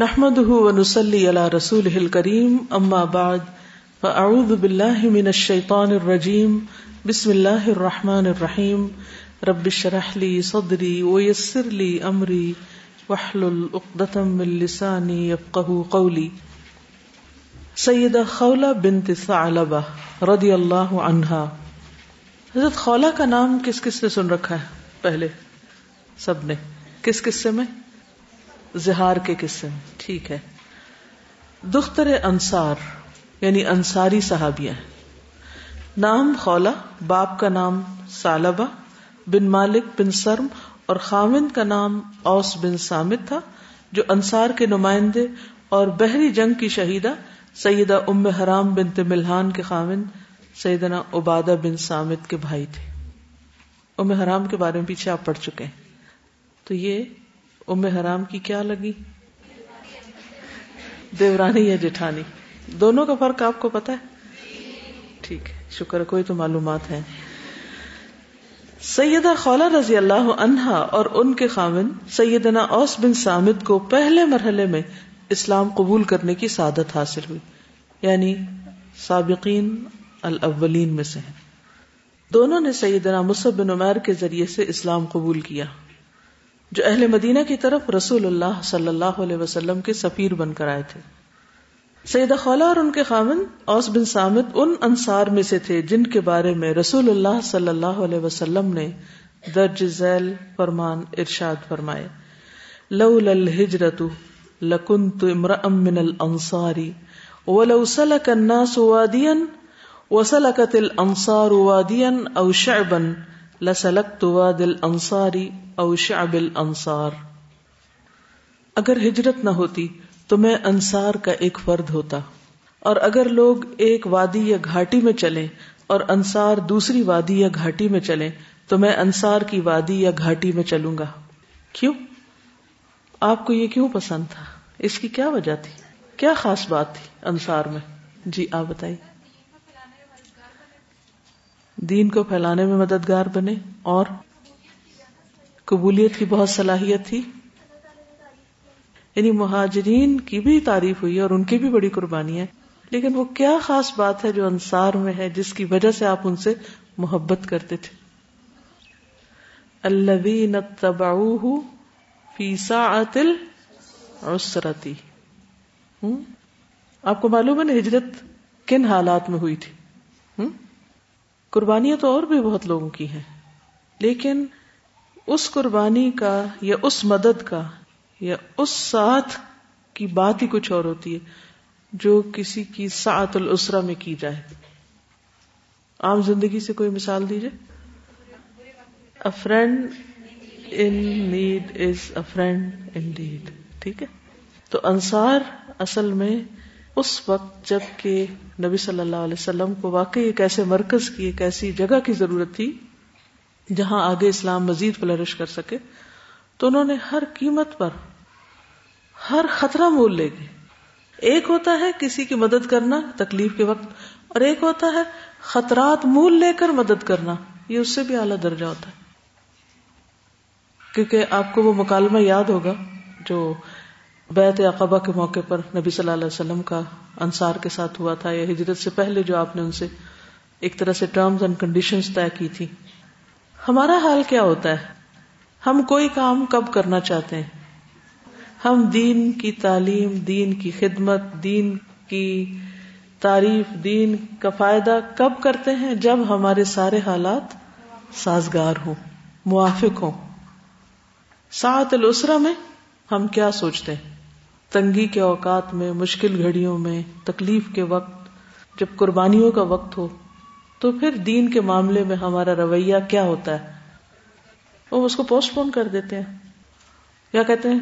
نحمده ونسلي على رسوله الكريم، أما بعد، فأعوذ بالله من الشيطان الرجيم. بسم الله الرحمن الرحيم. رب اشرح لي صدري ويسر لي أمري، واحلل عقدة من لساني يفقه قولي. سیدہ خولہ بنت ثعلبہ رضی اللہ عنہا. حضرت خولہ کا نام کس کس نے سن رکھا ہے؟ پہلے سب نے. کس قصے میں؟ زہار کے قصے میں ٹھیک ہے۔ دختر انصار یعنی انصاری صحابیہ نام خولا، باپ کا نام سالبہ، بن مالک بن سرم اور خامند کا نام اوس بن سامد تھا، جو انصار کے نمائندے اور بحری جنگ کی شہیدہ سیدہ ام حرام بن ملحان کے خامند سیدنا عبادہ بن سامد کے بھائی تھے۔ ام حرام کے بارے میں پیچھے آپ پڑھ چکے ہیں۔ تو یہ ام حرام کی کیا لگی؟ دیورانی یا جٹھانی دونوں کا فرق آپ کو پتا ہے؟ ٹھیک ہے، شکر کوئی تو معلومات ہے سیدہ خولا رضی اللہ عنہا اور ان کے خامن سیدنا اوس بن سامد کو پہلے مرحلے میں اسلام قبول کرنے کی سعادت حاصل ہوئی۔ یعنی سابقین الاولین میں سے ہیں۔ دونوں نے سیدنا مصب بن عمیر کے ذریعے سے اسلام قبول کیا۔ جو اہل مدینہ کی طرف رسول اللہ صلی اللہ علیہ وسلم کے سفیر بن کر آئے تھے۔ سیدہ خولا اور ان کے خامن اوس بن سامد ان انصار میں سے تھے جن کے بارے میں رسول اللہ صلی اللہ علیہ وسلم نے درج ذیل فرمان ارشاد فرمائے۔ لو الهجرت لکنت امرا من الانصاری ولو سلك الناس واديا وسلكت الانصار واديا او شعبا لسلكت واد الانصار او شعب الانصار۔ اگر ہجرت نہ ہوتی تو میں انصار کا ایک فرد ہوتا۔ اور اگر لوگ ایک وادی یا گھاٹی میں چلیں اور انصار دوسری وادی یا گھاٹی میں چلیں تو میں انصار کی وادی یا گھاٹی میں چلوں گا۔ کیوں؟ آپ کو یہ کیوں پسند تھا؟ اس کی کیا وجہ تھی؟ کیا خاص بات تھی انصار میں؟ جی آپ بتائیے۔ دین کو پھیلانے میں مددگار بنے اور قبولیت کی بہت صلاحیت تھی۔ یعنی مہاجرین کی بھی تعریف ہوئی اور ان کی بھی بڑی قربانی ہے۔ لیکن وہ کیا خاص بات ہے جو انصار میں ہے جس کی وجہ سے آپ ان سے محبت کرتے تھے؟ العسرتی۔ آپ کو معلوم ہے نا ہجرت کن حالات میں ہوئی تھی؟ قربانیاں تو اور بھی بہت لوگوں کی ہیں۔ لیکن اس قربانی کا یا اس مدد کا یا اس ساتھ کی بات ہی کچھ اور ہوتی ہے جو کسی کی سات السرا میں کی جائے۔ عام زندگی سے کوئی مثال دیجیے a friend in need is a friend indeed ٹھیک ہے؟ تو انصار اصل میں اس وقت جبکہ نبی صلی اللہ علیہ وسلم کو واقعی ایک ایسے مرکز کی ایک ایسی جگہ کی ضرورت تھی جہاں آگے اسلام مزید فلرش کر سکے، تو انہوں نے ہر قیمت پر ہر خطرہ مول لے گئے۔ ایک ہوتا ہے کسی کی مدد کرنا تکلیف کے وقت، اور ایک ہوتا ہے خطرات مول لے کر مدد کرنا، یہ اس سے بھی اعلیٰ درجہ ہوتا ہے۔ کیونکہ آپ کو وہ مکالمہ یاد ہوگا جو بیت عقبہ کے موقع پر نبی صلی اللہ علیہ وسلم کا انصار کے ساتھ ہوا تھا یا ہجرت سے پہلے جو آپ نے ان سے ایک طرح سے ٹرمز اینڈ کنڈیشن طے کی تھی۔ ہمارا حال کیا ہوتا ہے؟ ہم کوئی کام کب کرنا چاہتے ہیں؟ ہم دین کی تعلیم، دین کی خدمت، دین کی تعریف، دین کا فائدہ کب کرتے ہیں؟ جب ہمارے سارے حالات سازگار ہوں، موافق ہوں۔ سات السرا میں ہم کیا سوچتے ہیں؟ تنگی کے اوقات میں، مشکل گھڑیوں میں، تکلیف کے وقت، جب قربانیوں کا وقت ہو، تو پھر دین کے معاملے میں ہمارا رویہ کیا ہوتا ہے؟ وہ اس کو پوسٹ پون کر دیتے ہیں۔ کیا کہتے ہیں،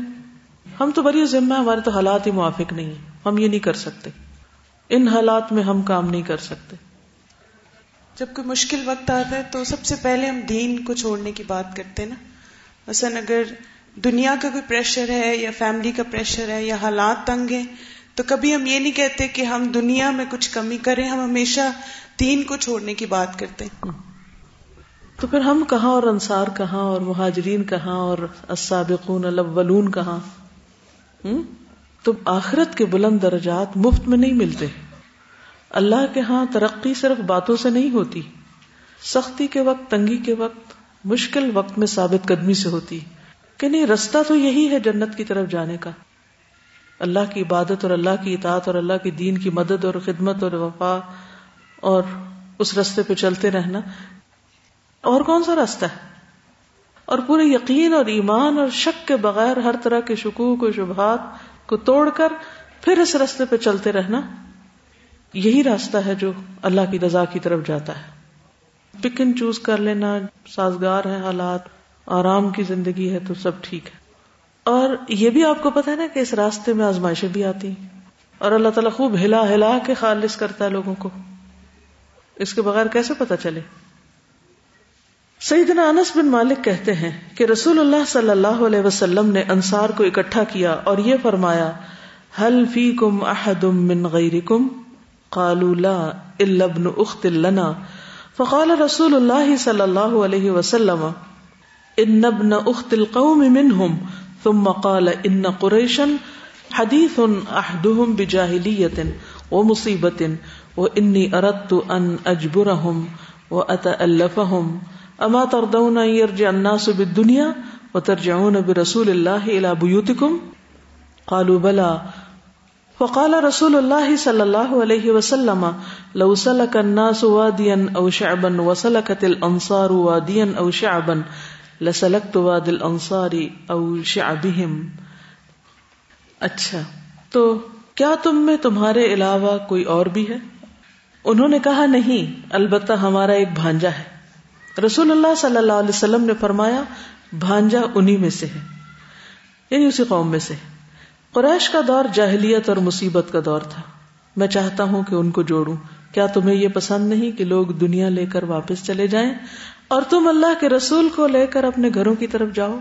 ہم تو بڑی ذمہ، ہمارے تو حالات ہی موافق نہیں ہم یہ نہیں کر سکتے۔ ان حالات میں ہم کام نہیں کر سکتے۔ جب کوئی مشکل وقت آتا ہے تو سب سے پہلے ہم دین کو چھوڑنے کی بات کرتے نا۔ مثلا اگر دنیا کا کوئی پریشر ہے یا فیملی کا پریشر ہے یا حالات تنگ ہیں، تو کبھی ہم یہ نہیں کہتے کہ ہم دنیا میں کچھ کمی کریں، ہم ہمیشہ دین کو چھوڑنے کی بات کرتے ہیں۔ تو پھر ہم کہاں اور انصار کہاں اور مہاجرین کہاں اور السابقون الاولون کہاں؟ تو آخرت کے بلند درجات مفت میں نہیں ملتے۔ اللہ کے ہاں ترقی صرف باتوں سے نہیں ہوتی۔ سختی کے وقت، تنگی کے وقت، مشکل وقت میں ثابت قدمی سے ہوتی۔ کہ نہیں، رستہ تو یہی ہے جنت کی طرف جانے کا۔ اللہ کی عبادت اور اللہ کی اطاعت اور اللہ کی دین کی مدد اور خدمت اور وفا اور اس رستے پہ چلتے رہنا۔ اور کون سا راستہ ہے؟ اور پورے یقین اور ایمان اور شک کے بغیر ہر طرح کے شکوک و شبہات کو توڑ کر پھر اس رستے پہ چلتے رہنا۔ یہی راستہ ہے جو اللہ کی رضا کی طرف جاتا ہے۔ پکن چوز کر لینا، سازگار ہے حالات۔ آرام کی زندگی ہے تو سب ٹھیک ہے۔ اور یہ بھی آپ کو پتا ہے نا کہ اس راستے میں آزمائشیں بھی آتی ہیں۔ اور اللہ تعالیٰ خوب ہلا ہلا کے خالص کرتا ہے لوگوں کو۔ اس کے بغیر کیسے پتا چلے؟ سیدنا انس بن مالک کہتے ہیں کہ رسول اللہ صلی اللہ علیہ وسلم نے انصار کو اکٹھا کیا اور یہ فرمایا حل فی کم احدم من غیر کم لا ابن اخت لنا. فقال رسول اللہ صلی اللہ علیہ وسلم ان ابن اخت القوم منهم. ثم قال ان قریشا حدیث احدهم بجاہلیت ومصیبت وانی اردت ان اجبرهم واتألفهم اما تردون يرجع الناس بالدنيا وترجعون برسول الله الى بيوتكم؟ قالوا بلى. فقال رسول الله صلى الله عليه وسلم، لو سلك الناس واديا او شعبا وسلكت الانصار واديا او شعبا لسلكت واد الانصار او شعبهم اچھا تو کیا تم میں تمہارے علاوہ کوئی اور بھی ہے؟ انہوں نے کہا، نہیں، البتہ ہمارا ایک بھانجا ہے۔ رسول اللہ صلی اللہ علیہ وسلم نے فرمایا، بھانجا انہی میں سے ہے یعنی اسی قوم میں سے قریش کا دور جاہلیت اور مصیبت کا دور تھا۔ میں چاہتا ہوں کہ ان کو جوڑوں۔ کیا تمہیں یہ پسند نہیں کہ لوگ دنیا لے کر واپس چلے جائیں اور تم اللہ کے رسول کو لے کر اپنے گھروں کی طرف جاؤ؟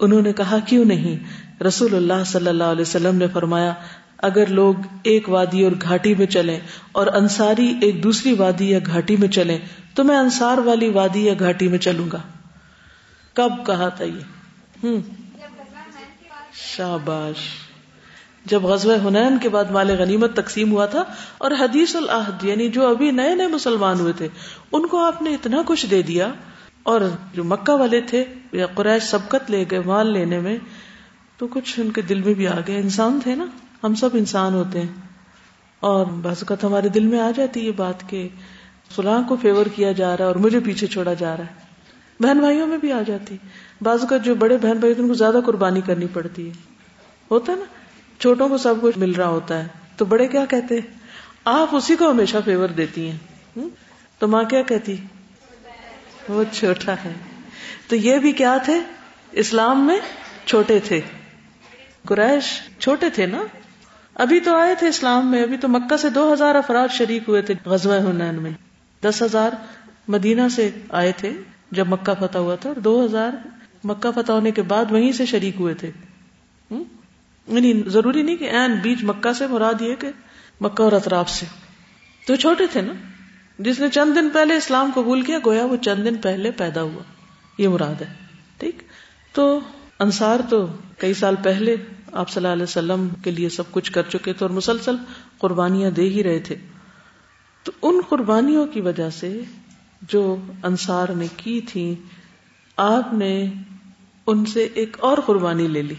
انہوں نے کہا، کیوں نہیں؟ رسول اللہ صلی اللہ علیہ وسلم نے فرمایا، اگر لوگ ایک وادی اور گھاٹی میں چلیں اور انصاری ایک دوسری وادی یا گھاٹی میں چلیں، تو میں انصار والی وادی یا گھاٹی میں چلوں گا۔ کب کہا تھا یہ؟ ہوں۔ شاباش۔ جب غزوہ ہنین کے بعد مال غنیمت تقسیم ہوا تھا اور حدیث العہد یعنی جو ابھی نئے نئے مسلمان ہوئے تھے، ان کو آپ نے اتنا کچھ دے دیا اور جو مکہ والے تھے یا قریش سبقت لے گئے مال لینے میں، تو کچھ ان کے دل میں بھی آ گئے۔ انسان تھے نا، ہم سب انسان ہوتے ہیں۔ اور بس اوقات ہمارے دل میں آ جاتی یہ بات کہ فلاں کو فیور کیا جا رہا ہے اور مجھے پیچھے چھوڑا جا رہا ہے۔ بہن بھائیوں میں بھی آ جاتی۔ بعض کا جو بڑے بہن بھائی ان کو زیادہ قربانی کرنی پڑتی ہے۔ ہوتا ہے نا؟ چھوٹوں کو سب کچھ مل رہا ہوتا ہے، تو بڑے کیا کہتے آپ اسی کو ہمیشہ فیور دیتی ہیں۔ تو ماں کیا کہتی؟ وہ چھوٹا ہے۔ تو یہ بھی کیا تھے؟ اسلام میں چھوٹے تھے۔ قریش چھوٹے تھے نا؟ ابھی تو آئے تھے اسلام میں، ابھی تو مکہ سے دو ہزار افراد شریک ہوئے تھے غزوہ ہنین میں۔ دس ہزار مدینہ سے آئے تھے جب مکہ فتح ہوا تھا، اور دو ہزار مکہ فتح ہونے کے بعد وہیں سے شریک ہوئے تھے۔ یعنی ضروری نہیں کہ این بیچ مکہ سے مراد یہ کہ مکہ اور اطراف سے۔ تو چھوٹے تھے نا۔ جس نے چند دن پہلے اسلام قبول کیا، گویا وہ چند دن پہلے پیدا ہوا۔ یہ مراد ہے۔ ٹھیک؟ تو انصار تو کئی سال پہلے آپ صلی اللہ علیہ وسلم کے لیے سب کچھ کر چکے تھے اور مسلسل قربانیاں دے ہی رہے تھے۔ تو ان قربانیوں کی وجہ سے جو انصار نے کی تھی آپ نے ان سے ایک اور قربانی لے لی۔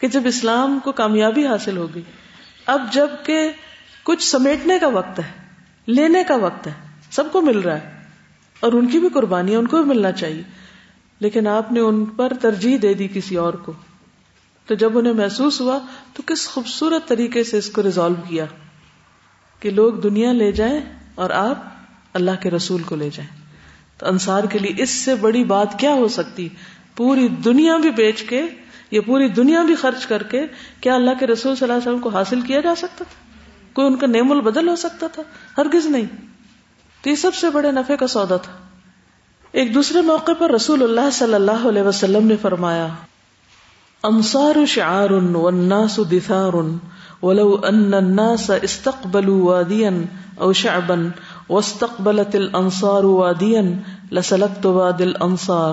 کہ جب اسلام کو کامیابی حاصل ہوگی، اب جبکہ کچھ سمیٹنے کا وقت ہے، لینے کا وقت ہے، سب کو مل رہا ہے، اور ان کی بھی قربانی ان کو بھی ملنا چاہیے، لیکن آپ نے ان پر ترجیح دے دی کسی اور کو۔ تو جب انہیں محسوس ہوا، تو کس خوبصورت طریقے سے اس کو ریزالو کیا کہ لوگ دنیا لے جائیں اور آپ اللہ کے رسول کو لے جائیں۔ تو انصار کے لیے اس سے بڑی بات کیا ہو سکتی؟ پوری دنیا بھی بیچ کے یا پوری دنیا بھی خرچ کر کے کیا اللہ کے رسول صلی اللہ علیہ وسلم کو حاصل کیا جا سکتا تھا؟ کوئی ان کا نیم البدل ہو سکتا تھا؟ ہرگز نہیں۔ تو یہ سب سے بڑے نفے کا سودا تھا۔ ایک دوسرے موقع پر رسول اللہ صلی اللہ علیہ وسلم نے فرمایا انصار شعار والناس دثار، ولو ان الناس استقبلوا واديا او شعبا واستقبلت الانصار واديا لسلک تو دل انصار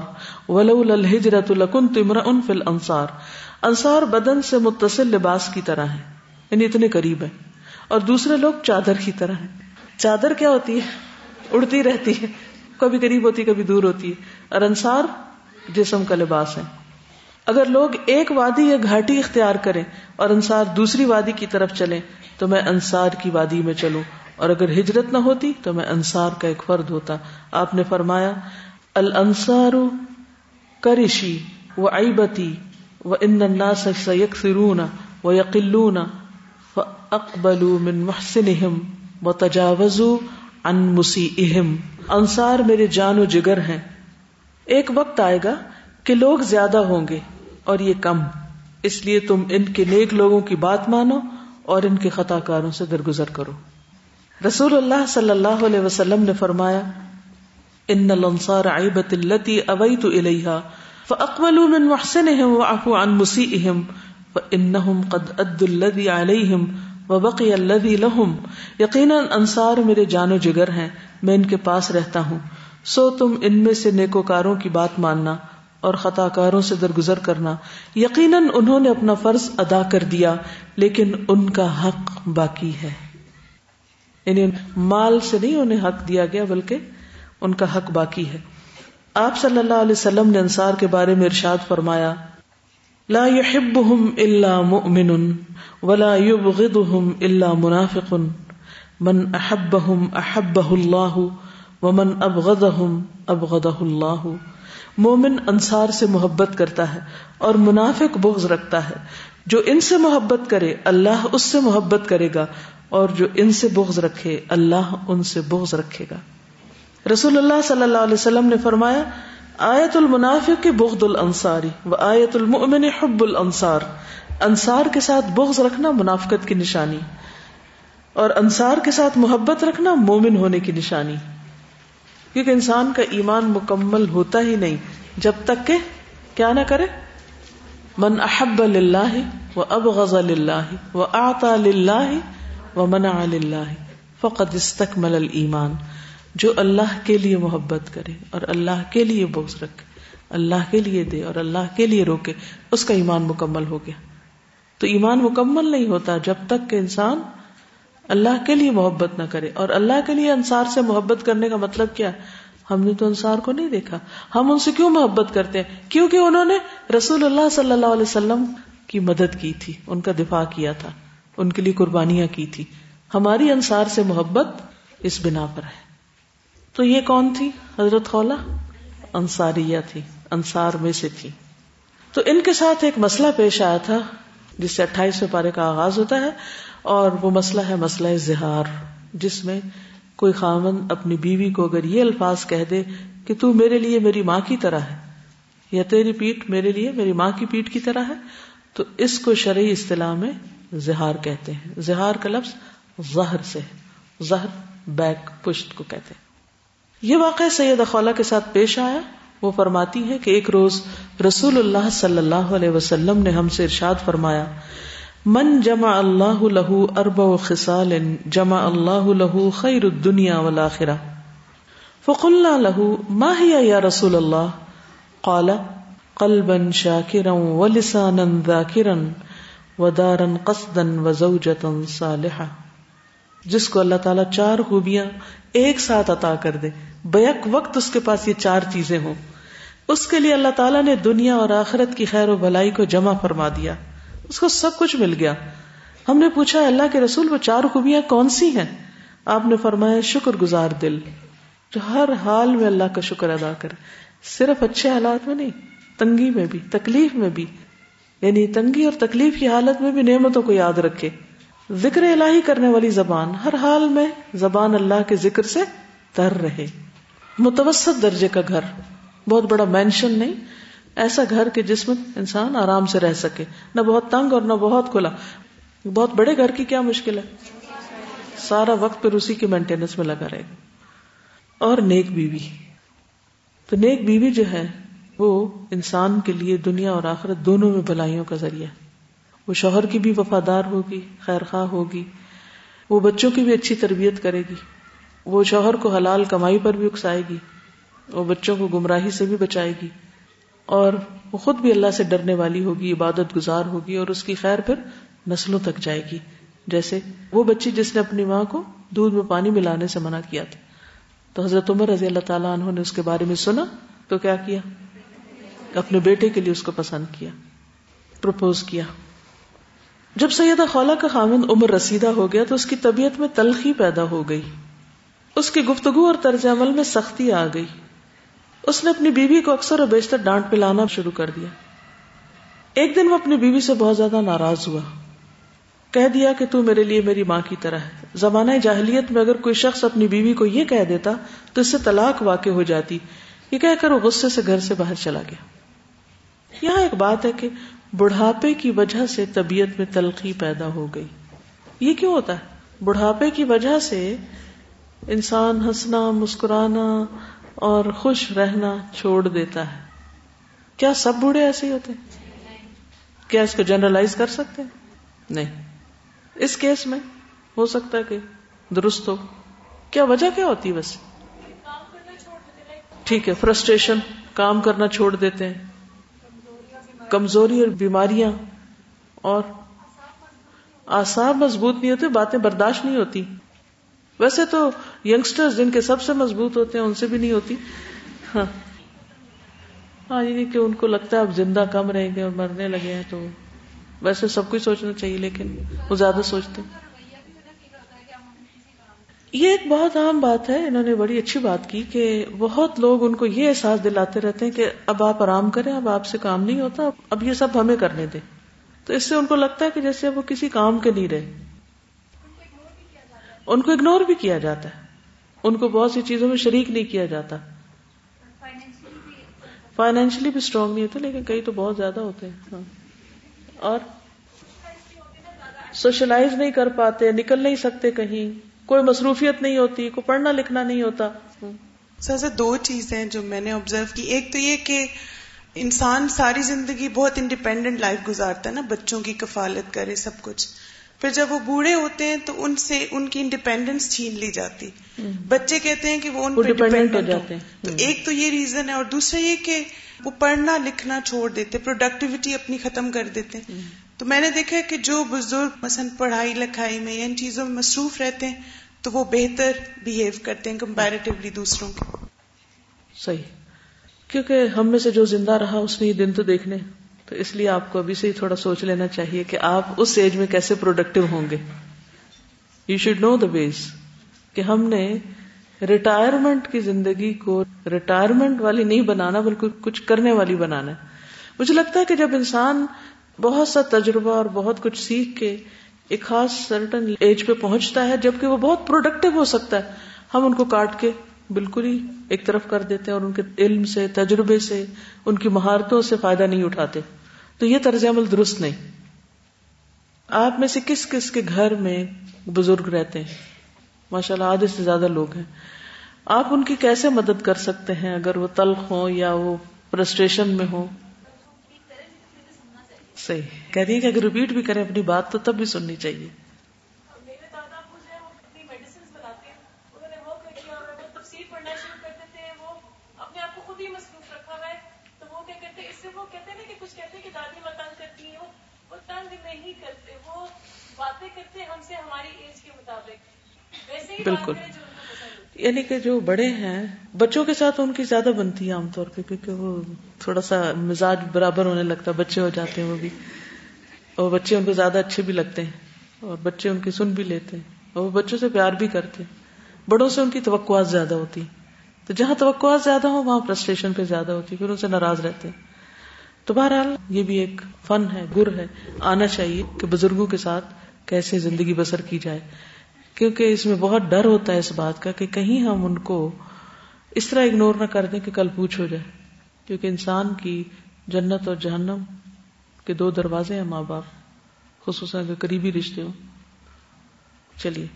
ولول الحجرت لکن تمر ان فل انصار انصار بدن سے متصل لباس کی طرح ہے یعنی اتنے قریب ہے۔ اور دوسرے لوگ چادر کی طرح ہے۔ چادر کیا ہوتی ہے؟ اڑتی رہتی ہے۔ کبھی قریب ہوتی، کبھی دور ہوتی ہے۔ اور انصار جسم کا لباس ہے۔ اگر لوگ ایک وادی یا گھاٹی اختیار کریں اور انصار دوسری وادی کی طرف چلے تو میں انصار کی وادی میں چلوں۔ اور اگر ہجرت نہ ہوتی تو میں انصار کا ایک فرد ہوتا۔ آپ نے فرمایا، الانصار کرشی و ایبتی و ان الناس سیکثرون و یقلون فاقبلوا من محسنهم وتجاوزوا عن مسیئهم انصار میرے جان و جگر ہیں۔ ایک وقت آئے گا کہ لوگ زیادہ ہوں گے اور یہ کم۔ اس لیے تم ان کے نیک لوگوں کی بات مانو اور ان کے خطا کاروں سے درگزر کرو۔ رسول اللہ صلی اللہ علیہ وسلم نے فرمایا، ان الانصار عیبت اللتی اویت الیہا فاقبلوا من محسنهم وعفوا عن مسیئهم فانہم قد ادوا الذی علیہم وبقی الذی لهم یقینا انصار میرے جان و جگر ہیں، میں ان کے پاس رہتا ہوں۔ سو تم ان میں سے نیکوکاروں کی بات ماننا اور خطا کاروں سے درگزر کرنا۔ یقیناً انہوں نے اپنا فرض ادا کر دیا، لیکن ان کا حق باقی ہے۔ یعنی مال سے نہیں انہیں حق دیا گیا، بلکہ ان کا حق باقی ہے۔ آپ صلی اللہ علیہ وسلم نے انصار کے بارے میں ارشاد فرمایا، لا يحبهم الا مؤمن ولا يبغضهم الا منافق، من احبهم احبه الله ومن ابغضهم ابغضه الله۔ مومن انصار سے محبت کرتا ہے اور منافق بغض رکھتا ہے۔ جو ان سے محبت کرے، اللہ اس سے محبت کرے گا۔ اور جو ان سے بغض رکھے، اللہ ان سے بغض رکھے گا۔ رسول اللہ صلی اللہ علیہ وسلم نے فرمایا، آیت المنافق کی الانصاری و آیت المؤمن حب الانصار۔ انصار کے ساتھ بغض رکھنا منافقت کی نشانی۔ اور انصار کے ساتھ محبت رکھنا مومن ہونے کی نشانی۔ کیونکہ انسان کا ایمان مکمل ہوتا ہی نہیں، جب تک کہ کیا نہ کرے؟ من احب اللہ و اب غز اللہ و آتا اللہ و من اللہ فقد استکمل المان جو اللہ کے لیے محبت کرے اور اللہ کے لیے بغض رکھے، اللہ کے لیے دے اور اللہ کے لیے روکے، اس کا ایمان مکمل ہو گیا۔ تو ایمان مکمل نہیں ہوتا جب تک کہ انسان اللہ کے لیے محبت نہ کرے۔ اور اللہ کے لیے انصار سے محبت کرنے کا مطلب کیا؟ ہم نے تو انصار کو نہیں دیکھا۔ ہم ان سے کیوں محبت کرتے ہیں؟ کیونکہ انہوں نے رسول اللہ صلی اللہ علیہ وسلم کی مدد کی تھی، ان کا دفاع کیا تھا۔ ان کے لیے قربانیاں کی تھی۔ ہماری انصار سے محبت اس بنا پر ہے۔ تو یہ کون تھی؟ حضرت خولا؟ انصاریہ تھی، انصار میں سے تھی۔ تو ان کے ساتھ ایک مسئلہ پیش آیا تھا، جس سے اٹھائیسویں پارے کا آغاز ہوتا ہے، اور وہ مسئلہ ہے مسئلہ زہار، جس میں کوئی خامن اپنی بیوی کو اگر یہ الفاظ کہہ دے کہ تو میرے لیے میری ماں کی طرح ہے، یا تیری پیٹ میرے لیے میری ماں کی پیٹ کی طرح ہے، تو اس کو شرعی اصطلاح میں زہار کہتے ہیں۔ زہار کا لفظ زہر سے زہر بیک پشت کو کہتے ہیں۔ یہ واقع سید اخولا کے ساتھ پیش آیا۔ وہ فرماتی ہے کہ ایک روز رسول اللہ صلی اللہ علیہ وسلم نے ہم سے ارشاد فرمایا، من جمع اللہ لہو ارب و خسال جمع اللہ لہو خیر الدنیا والآخرہ۔ فقلنا له ما هي يا رسول الله قال، قلبا شاكرا ولسانا ذاكرا ودارا قصدا وزوجة صالحة جس کو اللہ تعالیٰ چار خوبیاں ایک ساتھ عطا کر دے۔ بیک وقت اس کے پاس یہ چار چیزیں ہوں۔ اس کے لیے اللہ تعالیٰ نے دنیا اور آخرت کی خیر و بھلائی کو جمع فرما دیا۔ اس کو سب کچھ مل گیا۔ ہم نے پوچھا، اللہ کے رسول وہ چار خوبیاں کون سی ہیں؟ آپ نے فرمایا، شکر گزار دل۔ جو ہر حال میں اللہ کا شکر ادا کرے صرف اچھے حالات میں نہیں، تنگی میں بھی، تکلیف میں بھی۔ یعنی تنگی اور تکلیف کی حالت میں بھی نعمتوں کو یاد رکھے۔ ذکر الہی کرنے والی زبان ہر حال میں زبان اللہ کے ذکر سے تر رہے۔ متوسط درجے کا گھر۔ بہت بڑا مینشن نہیں۔ ایسا گھر کے جس میں انسان آرام سے رہ سکے۔ نہ بہت تنگ اور نہ بہت کھلا۔ بہت بڑے گھر کی کیا مشکل ہے؟ سارا وقت پھر اسی کے مینٹیننس میں لگا رہے۔ گا اور نیک بیوی۔ تو نیک بیوی جو ہے وہ انسان کے لیے دنیا اور آخرت دونوں میں بھلائیوں کا ذریعہ وہ شوہر کی بھی وفادار ہوگی خیر خواہ ہوگی۔ وہ بچوں کی بھی اچھی تربیت کرے گی۔ وہ شوہر کو حلال کمائی پر بھی اکسائے گی۔ وہ بچوں کو گمراہی سے بھی بچائے گی۔ اور وہ خود بھی اللہ سے ڈرنے والی ہوگی، عبادت گزار ہوگی اور اس کی خیر پھر نسلوں تک جائے گی۔ جیسے وہ بچی جس نے اپنی ماں کو دودھ میں پانی ملانے سے منع کیا تھا۔ تو حضرت عمر رضی اللہ تعالیٰ عنہ نے اس کے بارے میں سنا تو کیا کیا؟ اپنے بیٹے کے لیے اس کو پسند کیا پرپوز کیا۔ جب سیدہ خولا کا خامن عمر رسیدہ ہو گیا تو اس کی طبیعت میں تلخی پیدا ہو گئی۔ اس کی گفتگو اور طرز عمل میں سختی آ گئی۔ اس نے اپنی بیوی کو اکثر اور بیشتر ڈانٹ پلانا شروع کر دیا۔ ایک دن وہ اپنی بیوی سے بہت زیادہ ناراض ہوا۔ کہہ دیا کہ تو میرے لیے میری ماں کی طرح ہے۔ زمانہ جاہلیت میں اگر کوئی شخص اپنی بیوی کو یہ کہہ دیتا تو اس سے طلاق واقع ہو جاتی۔ یہ کہہ کر وہ غصے سے گھر سے باہر چلا گیا۔ یہاں ایک بات ہے کہ بڑھاپے کی وجہ سے طبیعت میں تلخی پیدا ہو گئی۔ یہ کیوں ہوتا ہے؟ بڑھاپے کی وجہ سے انسان ہنسنا، مسکرانا اور خوش رہنا چھوڑ دیتا ہے۔ کیا سب بوڑھے ایسے ہی ہوتے ہیں؟ کیا اس کو جنرلائز کر سکتے ہیں؟ نہیں۔ اس کیس میں ہو سکتا ہے کہ درست ہو۔ کیا وجہ کیا ہوتی بس؟ ٹھیک ہے، فرسٹریشن، کام کرنا چھوڑ دیتے ہیں۔ کمزوری اور بیماریاں اور آساب مضبوط نہیں ہوتے، باتیں برداشت نہیں ہوتی۔ ویسے تو یگسٹر جن کے سب سے مضبوط ہوتے ہیں، ان سے بھی نہیں ہوتی۔ ہاں۔ ہاں یعنی کہ ان کو لگتا ہے اب زندہ کم رہیں گے اور مرنے لگے ہیں تو ویسے سب کچھ سوچنا چاہیے، لیکن وہ زیادہ سوچتے یہ ایک بہت عام بات ہے، انہوں نے بڑی اچھی بات کی کہ بہت لوگ ان کو یہ احساس دلاتے رہتے ہیں کہ اب آپ آرام کریں، اب آپ سے کام نہیں ہوتا، اب یہ سب ہمیں کرنے دیں۔ تو اس سے ان کو لگتا ہے کہ جیسے وہ کسی کام کے نہیں رہے۔ ان کو اگنور بھی کیا جاتا ہے۔ ان کو بہت سی چیزوں میں شریک نہیں کیا جاتا۔ فائنینشلی بھی اسٹرانگ نہیں ہوتے، لیکن کئی تو بہت زیادہ ہوتے ہیں۔ ہاں۔ اور سوشلائز نہیں کر پاتے، نکل نہیں سکتے کہیں۔ کوئی مصروفیت نہیں ہوتی کوئی پڑھنا لکھنا نہیں ہوتا۔ سر دو چیزیں جو میں نے آبزرو کی۔ ایک تو یہ کہ انسان ساری زندگی بہت انڈیپینڈنٹ لائف گزارتا ہے نا بچوں کی کفالت کرے سب کچھ۔ پھر جب وہ بوڑھے ہوتے ہیں تو ان سے ان کی انڈیپینڈنس چھین لی جاتی۔ بچے کہتے ہیں کہ وہ ان ڈیپینڈنٹ ہو جاتے ہیں۔ تو ایک تو یہ ریزن ہے اور دوسرا یہ کہ وہ پڑھنا لکھنا چھوڑ دیتے پروڈکٹیوٹی اپنی ختم کر دیتے۔ تو میں نے دیکھا کہ جو بزرگ مثلا پڑھائی لکھائی میں ان چیزوں میں مصروف رہتے ہیں تو وہ بہتر بہیو کرتے ہیں کمپیریٹیولی دوسروں کے۔ صحیح۔ کیونکہ ہم میں سے جو زندہ رہا اس نے یہ دن تو دیکھنے، تو اس لیے آپ کو ابھی سے ہی تھوڑا سوچ لینا چاہیے کہ آپ اس ایج میں کیسے پروڈکٹیو ہوں گے۔ You should know the ways کہ ہم نے ریٹائرمنٹ کی زندگی کو ریٹائرمنٹ والی نہیں بنانا، بلکہ کچھ کرنے والی بنانا ہے۔ مجھے لگتا ہے کہ جب انسان بہت سا تجربہ اور بہت کچھ سیکھ کے ایک خاص سرٹن ایج پہ پہنچتا ہے، جبکہ وہ بہت پروڈکٹیو ہو سکتا ہے۔ ہم ان کو کاٹ کے بالکل ہی ایک طرف کر دیتے ہیں اور ان کے علم سے، تجربے سے، ان کی مہارتوں سے فائدہ نہیں اٹھاتے۔ تو یہ طرز عمل درست نہیں۔ آپ میں سے کس کس کے گھر میں بزرگ رہتے ہیں؟ ماشاء اللہ آدھے سے زیادہ لوگ ہیں۔ آپ ان کی کیسے مدد کر سکتے ہیں؟ اگر وہ تلخ ہو یا وہ فرسٹریشن میں ہو صحیح۔ کہہ رہی ہے کہ اگر ریپیٹ بھی کریں اپنی بات تو تب بھی سننی چاہیے۔ بالکل۔ یعنی کہ جو بڑے ہیں، بچوں کے ساتھ ان کی زیادہ بنتی ہے عام طور پہ، کیونکہ وہ تھوڑا سا مزاج برابر ہونے لگتا ہے، بچے ہو جاتے ہیں وہ بھی۔ اور بچے ان کو زیادہ اچھے بھی لگتے ہیں، اور بچے ان کی سن بھی لیتے ہیں۔ اور وہ بچوں سے پیار بھی کرتے ہیں۔ بڑوں سے ان کی توقعات زیادہ ہوتی تو جہاں توقعات زیادہ ہو وہاں فرسٹریشن پہ زیادہ ہوتی پھر ان سے ناراض رہتے ہیں۔ تو بہرحال، یہ بھی ایک فن ہے، گر ہے۔ آنا چاہیے کہ بزرگوں کے ساتھ کیسے زندگی بسر کی جائے۔ کیونکہ اس میں بہت ڈر ہوتا ہے اس بات کا کہ کہیں ہم ان کو اس طرح اگنور نہ کر دیں کہ کل پوچھ ہو جائے۔ کیونکہ انسان کی جنت اور جہنم کے دو دروازے ہیں، ماں باپ، خصوصاً اگر قریبی رشتے ہوں۔ چلیے۔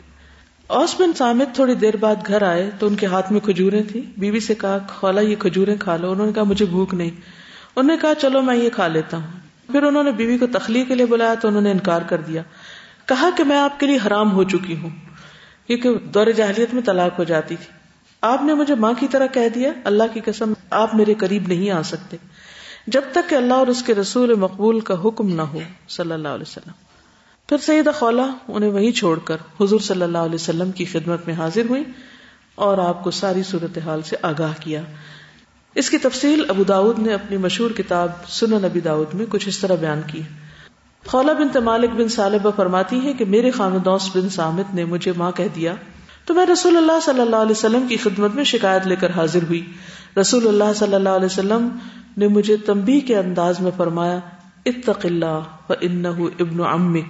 اوس بن سامد تھوڑی دیر بعد گھر آئے تو ان کے ہاتھ میں کھجوریں تھی بیوی سے کہا خولا یہ کھجوریں کھا لو۔ انہوں نے کہا، مجھے بھوک نہیں۔ انہوں نے کہا، چلو، میں یہ کھا لیتا ہوں۔ پھر انہوں نے بیوی کو تخلیق کے لیے بلایا تو انہوں نے انکار کر دیا۔ کہا کہ میں آپ کے لیے حرام ہو چکی ہوں۔ کیونکہ دور جاہلیت میں طلاق ہو جاتی تھی۔ آپ نے مجھے ماں کی طرح کہہ دیا، اللہ کی قسم، آپ میرے قریب نہیں آ سکتے۔ جب تک کہ اللہ اور اس کے رسول مقبول کا حکم نہ ہو، صلی اللہ علیہ وسلم۔ پھر سیدہ خولا انہیں وہی چھوڑ کر حضور صلی اللہ علیہ وسلم کی خدمت میں حاضر ہوئی اور آپ کو ساری صورتحال سے آگاہ کیا۔ اس کی تفصیل ابو داود نے اپنی مشہور کتاب سنن نبی داود میں کچھ اس طرح بیان کی خولا بن مالک بن صالبہ فرماتی ہے کہ میرے خامدوس بن سامت نے مجھے ماں کہہ دیا۔ تو میں رسول اللہ صلی اللہ علیہ وسلم کی خدمت میں شکایت لے کر حاضر ہوئی۔ رسول اللہ صلی اللہ علیہ وسلم نے مجھے تمبی کے انداز میں فرمایا، اتق اللہ و ان ابن امک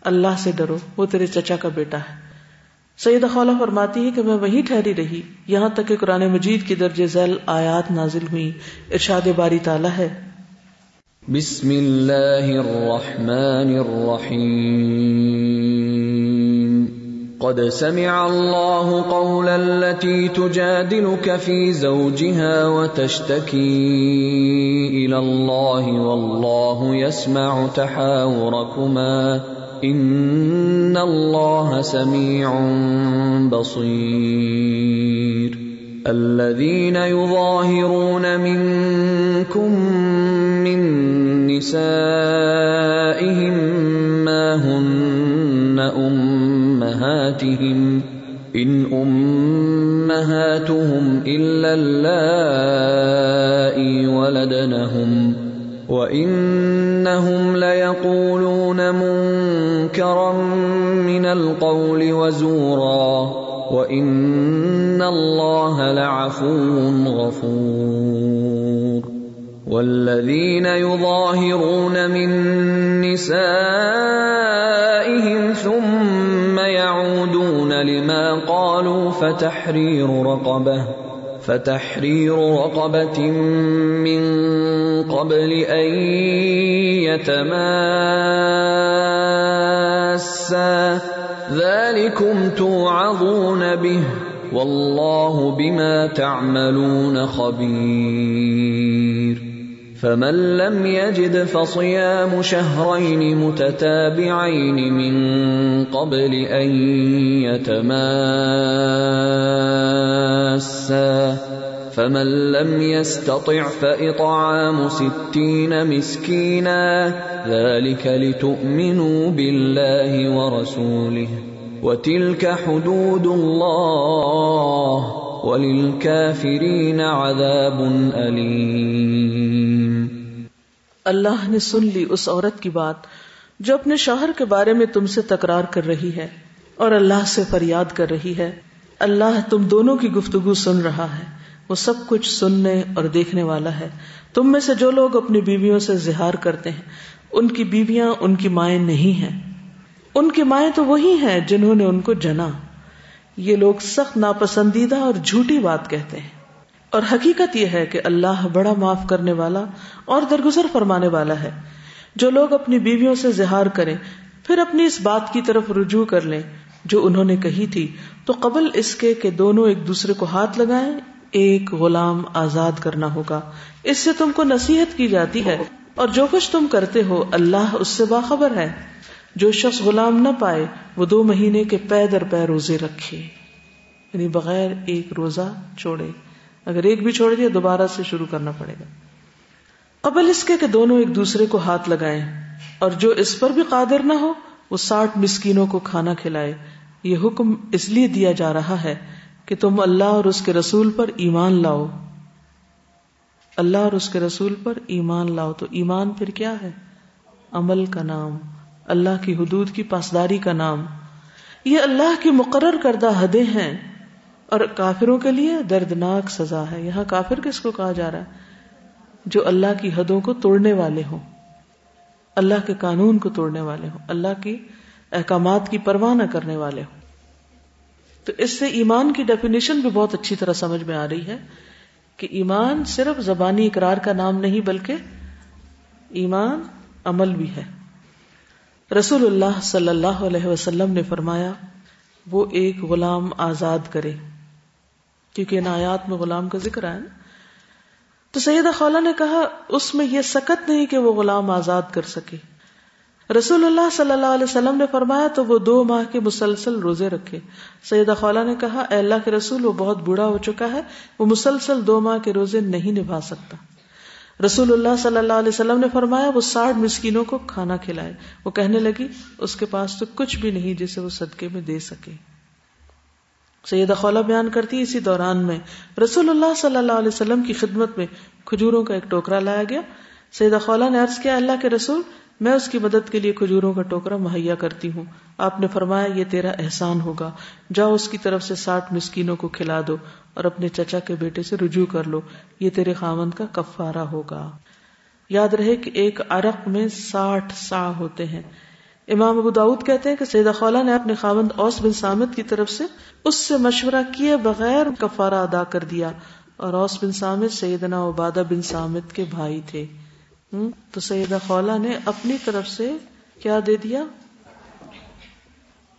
اللہ سے ڈرو، وہ تیرے چچا کا بیٹا ہے۔ سید خالہ فرماتی ہے کہ میں وہیں ٹھہری رہی۔ یہاں تک کہ قرآن مجید کی درج ذیل آیات نازل ہوئی ارشاد باری تعالیٰ ہے۔ بسم اللہ الرحمن الرحیم قد سمع الله قول التي تجادلك في زوجها وتشتكي الى الله والله يسمع تحاوركما. ان اللہ سمیع بصیر الذين يظاهرون منكم من نسائهم ما هن امهاتهم ان امهاتهم الا اللائي ولدنهم وانهم ليقولون منكرا من القول وزورا وان الله لعفو غفور. والذين يظاهرون من نسائهم ثم يعودون لما قالوا فتحرير رقبه فتحرير رقبة من قبل أن يتماسا ذلكم توعظون به والله بما تعملون خبير فمن لم يجد فصيام شهرين متتابعين من قبل ان يتماسا فمن لم يستطع فاطعام ستين مسكينا ذلك لتؤمنوا بالله ورسوله وتلك حدود الله وللكافرين عذاب أليم. اللہ نے سن لی اس عورت کی بات جو اپنے شوہر کے بارے میں تم سے تکرار کر رہی ہے اور اللہ سے فریاد کر رہی ہے۔ اللہ تم دونوں کی گفتگو سن رہا ہے۔ وہ سب کچھ سننے اور دیکھنے والا ہے۔ تم میں سے جو لوگ اپنی بیویوں سے زہار کرتے ہیں، ان کی بیویاں ان کی مائیں نہیں ہیں۔ ان کی مائیں تو وہی ہیں جنہوں نے ان کو جنا۔ یہ لوگ سخت ناپسندیدہ اور جھوٹی بات کہتے ہیں۔ اور حقیقت یہ ہے کہ اللہ بڑا معاف کرنے والا اور درگزر فرمانے والا ہے۔ جو لوگ اپنی بیویوں سے زہار کریں، پھر اپنی اس بات کی طرف رجوع کر لیں، جو انہوں نے کہی تھی، تو قبل اس کے کہ دونوں ایک دوسرے کو ہاتھ لگائیں، ایک غلام آزاد کرنا ہوگا۔ اس سے تم کو نصیحت کی جاتی ہے اور جو کچھ تم کرتے ہو، اللہ اس سے باخبر ہے۔ جو شخص غلام نہ پائے، وہ دو مہینے کے پے در پے روزے رکھے۔ یعنی بغیر ایک روزہ چھوڑے۔ اگر ایک بھی چھوڑ دیا، دوبارہ سے شروع کرنا پڑے گا۔ قبل اس کے کہ دونوں ایک دوسرے کو ہاتھ لگائیں۔ اور جو اس پر بھی قادر نہ ہو، وہ ساٹھ مسکینوں کو کھانا کھلائے۔ یہ حکم اس لیے دیا جا رہا ہے کہ تم اللہ اور اس کے رسول پر ایمان لاؤ۔ اللہ اور اس کے رسول پر ایمان لاؤ۔ تو ایمان پھر کیا ہے؟ عمل کا نام۔ اللہ کی حدود کی پاسداری کا نام۔ یہ اللہ کی مقرر کردہ حدیں ہیں اور کافروں کے لیے دردناک سزا ہے۔ یہاں کافر کس کو کہا جا رہا ہے؟ جو اللہ کی حدوں کو توڑنے والے ہوں۔ اللہ کے قانون کو توڑنے والے ہوں۔ اللہ کی احکامات کی پرواہ نہ کرنے والے ہوں۔ تو اس سے ایمان کی ڈیفینیشن بھی بہت اچھی طرح سمجھ میں آ رہی ہے کہ ایمان صرف زبانی اقرار کا نام نہیں بلکہ ایمان عمل بھی ہے۔ رسول اللہ صلی اللہ علیہ وسلم نے فرمایا، وہ ایک غلام آزاد کرے۔ کیونکہ ان آیات میں غلام کا ذکر ہے تو سیدہ خولا نے کہا، اس میں یہ سکت نہیں کہ وہ غلام آزاد کر سکے۔ رسول اللہ صلی اللہ علیہ وسلم نے فرمایا، تو وہ دو ماہ کے مسلسل روزے رکھے۔ سیدہ خولا نے کہا، اے اللہ کے رسول، وہ بہت بوڑھا ہو چکا ہے، وہ مسلسل دو ماہ کے روزے نہیں نبھا سکتا۔ رسول اللہ صلی اللہ علیہ وسلم نے فرمایا، وہ ساٹھ مسکینوں کو کھانا کھلائے۔ وہ کہنے لگی، اس کے پاس تو کچھ بھی نہیں جسے وہ صدقے میں دے سکے۔ سیدہ خولہ بیان کرتی، اسی دوران میں رسول اللہ صلی اللہ علیہ وسلم کی خدمت میں کھجوروں کا ایک ٹوکرا لایا گیا۔ سیدہ خولہ نے عرض کیا، اللہ کے رسول میں اس کی مدد کے لیے کھجوروں کا ٹوکرا مہیا کرتی ہوں۔ آپ نے فرمایا، یہ تیرا احسان ہوگا۔ جاؤ اس کی طرف سے ساٹھ مسکینوں کو کھلا دو اور اپنے چچا کے بیٹے سے رجوع کر لو۔ یہ تیرے خامند کا کفارہ ہوگا۔ یاد رہے کہ ایک عرق میں ساٹھ سا ہوتے ہیں۔ امام ابو داود کہتے ہیں کہ سیدہ خولا نے اپنے خامند اوس بن سامد کی طرف سے اس سے مشورہ کیے بغیر کفارہ ادا کر دیا اور اوس بن سامد سیدنا عبادہ بن سامد کے بھائی تھے۔ تو سیدہ خولا نے اپنی طرف سے کیا دے دیا؟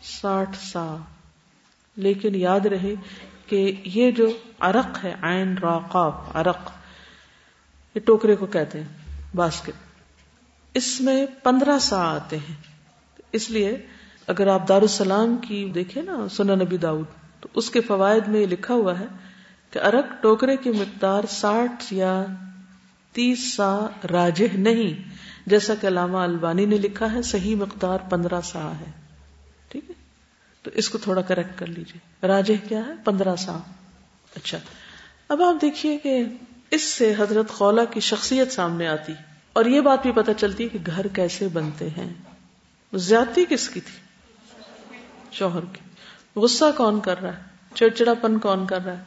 ساٹھ سا۔ لیکن یاد رہے کہ یہ جو عرق ہے، عین راقاب، عرق، یہ ٹوکرے کو کہتے ہیں، باسکٹ۔ اس میں پندرہ سا آتے ہیں۔ اس لیے اگر آپ دارالسلام کی دیکھیں نا سنا نبی داؤد، تو اس کے فوائد میں یہ لکھا ہوا ہے کہ ارک ٹوکرے کی مقدار ساٹھ یا تیس سا راجہ نہیں۔ جیسا کہ علامہ البانی نے لکھا ہے، صحیح مقدار پندرہ سا ہے۔ ٹھیک ہے؟ تو اس کو تھوڑا کریکٹ کر لیجیے راجہ کیا ہے؟ پندرہ سا۔ اچھا۔ اب آپ دیکھیے کہ اس سے حضرت خولا کی شخصیت سامنے آتی۔ اور یہ بات بھی پتہ چلتی کہ گھر کیسے بنتے ہیں۔ زیادتی کس کی تھی؟ شوہر کی۔ غصہ کون کر رہا ہے؟ چڑچڑا پن کون کر رہا ہے؟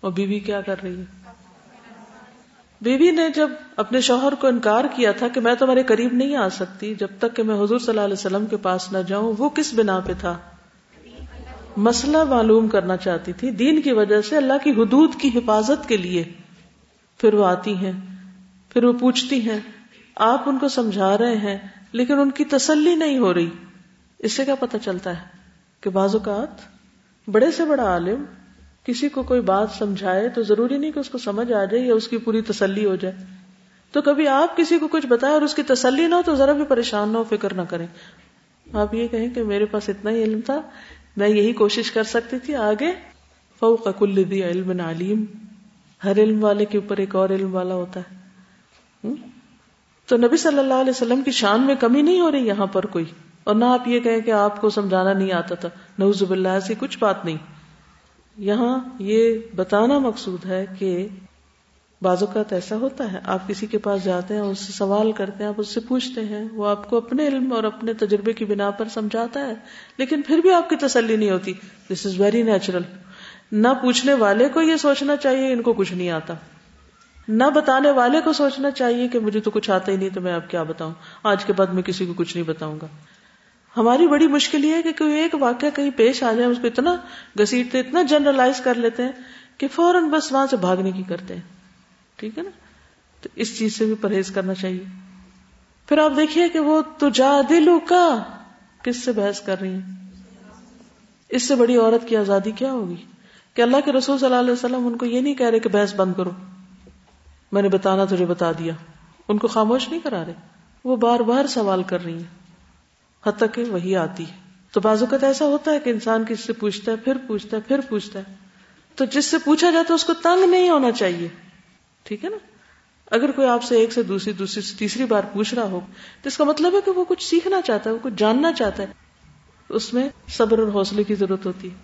اور بیوی کیا کر رہی ہے؟ بیوی نے جب اپنے شوہر کو انکار کیا تھا کہ میں تمہارے قریب نہیں آ سکتی، جب تک کہ میں حضور صلی اللہ علیہ وسلم کے پاس نہ جاؤں، وہ کس بنا پہ تھا؟ مسئلہ معلوم کرنا چاہتی تھی، دین کی وجہ سے، اللہ کی حدود کی حفاظت کے لیے۔ پھر وہ آتی ہیں، پھر وہ پوچھتی ہیں، آپ ان کو سمجھا رہے ہیں، لیکن ان کی تسلی نہیں ہو رہی۔ اس سے کیا پتا چلتا ہے کہ بعض اوقات بڑے سے بڑا عالم کسی کو کوئی بات سمجھائے تو ضروری نہیں کہ اس کو سمجھ آ جائے یا اس کی پوری تسلی ہو جائے۔ تو کبھی آپ کسی کو کچھ بتائیں اور اس کی تسلی نہ ہو تو ذرا بھی پریشان نہ ہو، فکر نہ کریں۔ آپ یہ کہیں کہ میرے پاس اتنا ہی علم تھا، میں یہی کوشش کر سکتی تھی۔ آگے، فوق کل دی علم علیم۔ ہر علم والے کے اوپر ایک اور علم والا ہوتا ہے۔ تو نبی صلی اللہ علیہ وسلم کی شان میں کمی نہیں ہو رہی یہاں پر کوئی؟ اور نہ آپ یہ کہیں کہ آپ کو سمجھانا نہیں آتا تھا۔ نوز باللہ ایسی کچھ بات نہیں۔ یہاں یہ بتانا مقصود ہے کہ بعض اوقات ایسا ہوتا ہے، آپ کسی کے پاس جاتے ہیں، اس سے سوال کرتے ہیں، آپ اس سے پوچھتے ہیں، وہ آپ کو اپنے علم اور اپنے تجربے کی بنا پر سمجھاتا ہے، لیکن پھر بھی آپ کی تسلی نہیں ہوتی۔ دس از ویری نیچرل نہ پوچھنے والے کو یہ سوچنا چاہیے، ان کو کچھ نہیں آتا۔ نہ بتانے والے کو سوچنا چاہیے کہ مجھے تو کچھ آتا ہی نہیں، تو میں اب کیا بتاؤں؟ آج کے بعد میں کسی کو کچھ نہیں بتاؤں گا۔ ہماری بڑی مشکل یہ ہے کہ کوئی ایک واقعہ کہیں پیش آ جائے اس کو اتنا گسیٹتے اتنا جنرلائز کر لیتے ہیں کہ فوراً بس وہاں سے بھاگنے کی کرتے ہیں۔ ٹھیک ہے نا؟ تو اس چیز سے بھی پرہیز کرنا چاہیے۔ پھر آپ دیکھیے کہ وہ تو جا دلو کا کس سے بحث کر رہی ہیں؟ اس سے بڑی عورت کی آزادی کیا ہوگی؟ کہ اللہ کے رسول صلی اللہ علیہ وسلم ان کو یہ نہیں کہہ رہے کہ بحث بند کرو۔ میں نے بتانا، تجھے بتا دیا۔ ان کو خاموش نہیں کرا رہے۔ وہ بار بار سوال کر رہی ہیں۔ حتیٰ کہ وہی آتی ہے۔ تو بازو کا ایسا ہوتا ہے کہ انسان کس سے پوچھتا ہے، پھر پوچھتا ہے، پھر پوچھتا ہے۔ تو جس سے پوچھا جاتا ہے، اس کو تنگ نہیں ہونا چاہیے۔ ٹھیک ہے نا؟ اگر کوئی آپ سے ایک سے دوسری دوسری سے تیسری بار پوچھ رہا ہو، تو اس کا مطلب ہے کہ وہ کچھ سیکھنا چاہتا ہے، وہ کچھ جاننا چاہتا ہے۔ اس میں صبر اور حوصلے کی ضرورت ہوتی ہے۔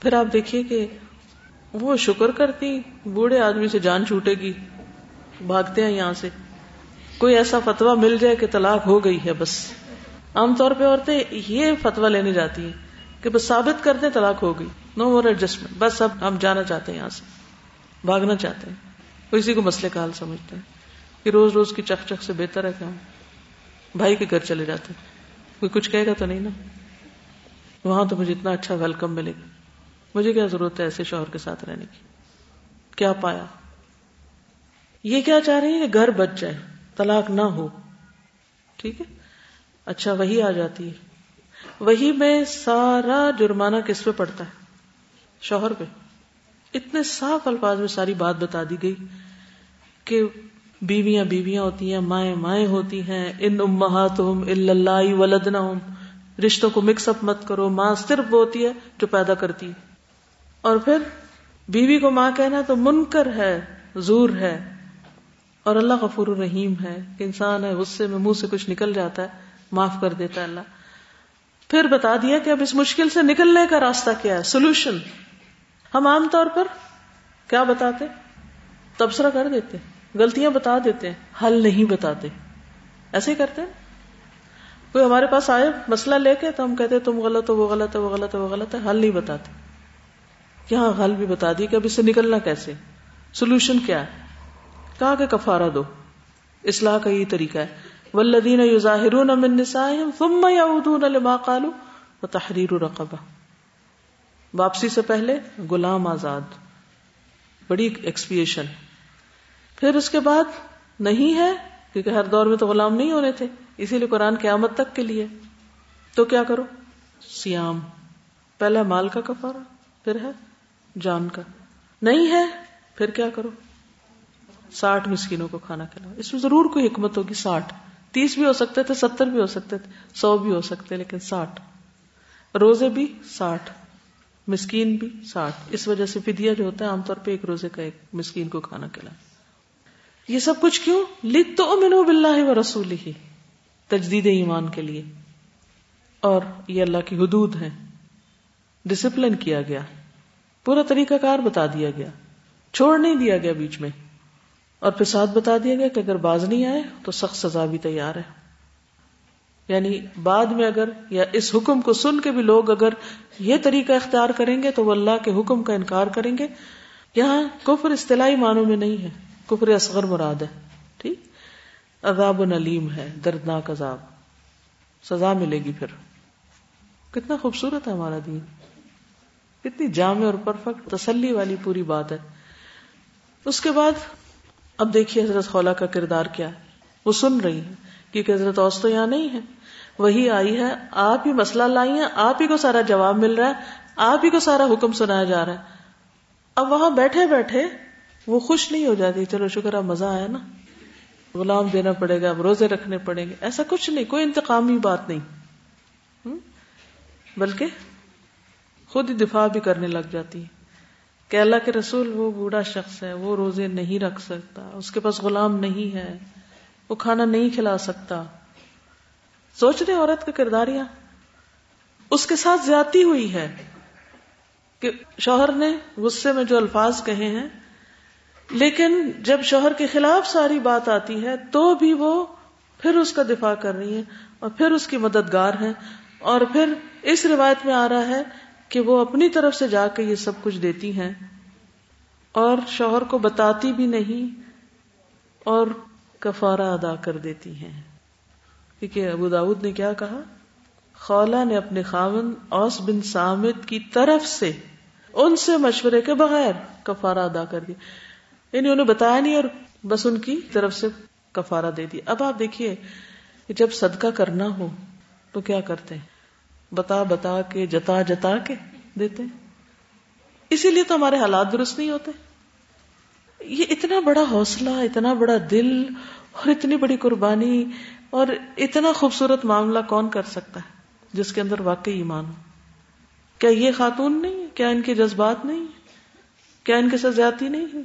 پھر آپ دیکھیے کہ وہ شکر کرتی، بوڑھے آدمی سے جان چھوٹے گی، بھاگتے ہیں یہاں سے۔ کوئی ایسا فتوا مل جائے کہ طلاق ہو گئی ہے بس۔ عام طور پہ عورتیں یہ فتوا لینے جاتی ہیں کہ بس ثابت کر دیں طلاق ہو گئی۔ نو مور ایڈجسٹمنٹ بس اب ہم جانا چاہتے ہیں یہاں سے۔ بھاگنا چاہتے ہیں۔ وہ اسی کو مسئلے کا حل سمجھتے ہیں کہ روز روز کی چک چک سے بہتر ہے کہ ہم بھائی کے گھر چلے جاتے ہیں۔ کوئی کچھ کہے گا تو نہیں نا۔ وہاں تو مجھے اتنا اچھا ویلکم ملے گا۔ مجھے کیا ضرورت ہے ایسے شوہر کے ساتھ رہنے کی؟ کیا پایا؟ یہ کیا چاہ رہی ہے کہ گھر بچ جائے۔ طلاق نہ ہو۔ ٹھیک ہے؟ اچھا وہی آ جاتی ہے۔ وہی میں سارا جرمانہ کس پہ پڑتا ہے؟ شوہر پہ۔ اتنے صاف الفاظ میں ساری بات بتا دی گئی کہ بیویاں بیویاں ہوتی ہیں، مائیں مائیں ہوتی ہیں۔ ان امہات اللہ ولدنا رشتوں کو مکس اپ مت کرو۔ ماں صرف وہ ہوتی ہے جو پیدا کرتی ہے۔ اور پھر بیوی کو ماں کہنا تو منکر ہے، زور ہے۔ اور اللہ غفور الرحیم ہے۔ کہ انسان ہے، غصے میں منہ سے کچھ نکل جاتا ہے، معاف کر دیتا ہے اللہ۔ پھر بتا دیا کہ اب اس مشکل سے نکلنے کا راستہ کیا ہے؟ سولوشن ہم عام طور پر کیا بتاتے؟ تبصرہ کر دیتے، غلطیاں بتا دیتے، حل نہیں بتاتے۔ ایسے ہی کرتے۔ کوئی ہمارے پاس آئے، مسئلہ لے کے تو ہم کہتے، تم غلط ہو، وہ غلط ہے، وہ غلط ہے، وہ غلط ہے، حل نہیں بتاتے۔ یہاں حل بھی بتا دی کہ اب اس سے نکلنا کیسے؟ سولوشن کیا ہے؟ کہا کہ کفارہ دو؟ اصلاح کا یہ طریقہ ہے۔ ولدین یظاہرون من نسائهم ثم لما قالوا رقبہ واپسی سے پہلے غلام آزاد۔ بڑی ایکسپیشن پھر اس کے بعد نہیں ہے، کیونکہ ہر دور میں تو غلام نہیں ہونے تھے۔ اسی لیے قرآن قیامت تک کے لیے۔ تو کیا کرو؟ سیام۔ پہلا مال کا کفارہ، پھر ہے جان کا۔ نہیں ہے، پھر کیا کرو؟ ساٹھ مسکینوں کو کھانا کھلاؤ۔ اس میں ضرور کوئی حکمت ہوگی ساٹھ۔ تیس بھی ہو سکتے تھے، ستر بھی ہو سکتے تھے، سو بھی ہو سکتے، لیکن ساٹھ۔ روزے بھی ساٹھ۔ مسکین بھی ساٹھ۔ اس وجہ سے فدیا جو ہوتا ہے، عام طور پہ ایک روزے کا ایک مسکین کو کھانا کھلا یہ سب کچھ کیوں؟ لکھ تو منو بلّہ و رسول ہی تجدید ایمان کے لیے۔ اور یہ اللہ کی حدود ہے ڈسپلن کیا گیا۔ پورا طریقہ کار بتا دیا گیا۔ چھوڑ نہیں دیا گیا بیچ میں۔ اور پھر ساتھ بتا دیا گیا کہ اگر باز نہیں آئے تو سخت سزا بھی تیار ہے۔ یعنی بعد میں اگر یا اس حکم کو سن کے بھی لوگ اگر یہ طریقہ اختیار کریں گے تو وہ اللہ کے حکم کا انکار کریں گے۔ یہاں کفر اصطلاحی معنوں میں نہیں ہے۔ کفر اصغر مراد ہے۔ ٹھیک؟ عذاب نلیم ہے، دردناک عذاب۔ سزا ملے گی پھر۔ کتنا خوبصورت ہے ہمارا دین۔ کتنی جامع اور پرفیکٹ تسلی والی پوری بات ہے۔ اس کے بعد اب دیکھیے حضرت خولا کا کردار کیا ہے۔ وہ سن رہی ہے کیونکہ حضرت اوس تو یہاں نہیں ہے وہی آئی ہے، آپ ہی مسئلہ لائی ہیں، آپ ہی کو سارا جواب مل رہا ہے، آپ ہی کو سارا حکم سنایا جا رہا ہے۔ اب وہاں بیٹھے بیٹھے وہ خوش نہیں ہو جاتی، چلو شکر اب مزہ آیا نا۔ غلام دینا پڑے گا، اب روزے رکھنے پڑیں گے۔ ایسا کچھ نہیں، کوئی انتقامی بات نہیں۔ بلکہ خود ہی دفاع بھی کرنے لگ جاتی ہے کہ اللہ کے رسول وہ بوڑھا شخص ہے، وہ روزے نہیں رکھ سکتا، اس کے پاس غلام نہیں ہے، وہ کھانا نہیں کھلا سکتا۔ سوچ رہے عورت کا کرداریاں؟ اس کے ساتھ زیادتی ہوئی ہے کہ شوہر نے غصے میں جو الفاظ کہے ہیں، لیکن جب شوہر کے خلاف ساری بات آتی ہے، تو بھی وہ پھر اس کا دفاع کر رہی ہے اور پھر اس کی مددگار ہے اور پھر اس روایت میں آ رہا ہے کہ وہ اپنی طرف سے جا کے یہ سب کچھ دیتی ہیں اور شوہر کو بتاتی بھی نہیں اور کفارہ ادا کر دیتی ہیں۔ کیونکہ ابو داود نے کیا کہا؟ خولا نے اپنے خاون اوس بن سامد کی طرف سے، ان سے مشورے کے بغیر کفارہ ادا کر دیا۔ یعنی انہیں بتایا نہیں اور بس ان کی طرف سے کفارہ دے دی اب آپ دیکھیے، جب صدقہ کرنا ہو تو کیا کرتے ہیں؟ بتا بتا کے جتا جتا کے دیتے اسی لیے تو ہمارے حالات درست نہیں ہوتے۔ یہ اتنا بڑا حوصلہ، اتنا بڑا دل اور اتنی بڑی قربانی اور اتنا خوبصورت معاملہ کون کر سکتا ہے جس کے اندر واقعی ایمان ہو؟ کیا یہ خاتون نہیں کیا ان کے جذبات نہیں کیا ان کے ساتھ زیادتی نہیں ہوئی؟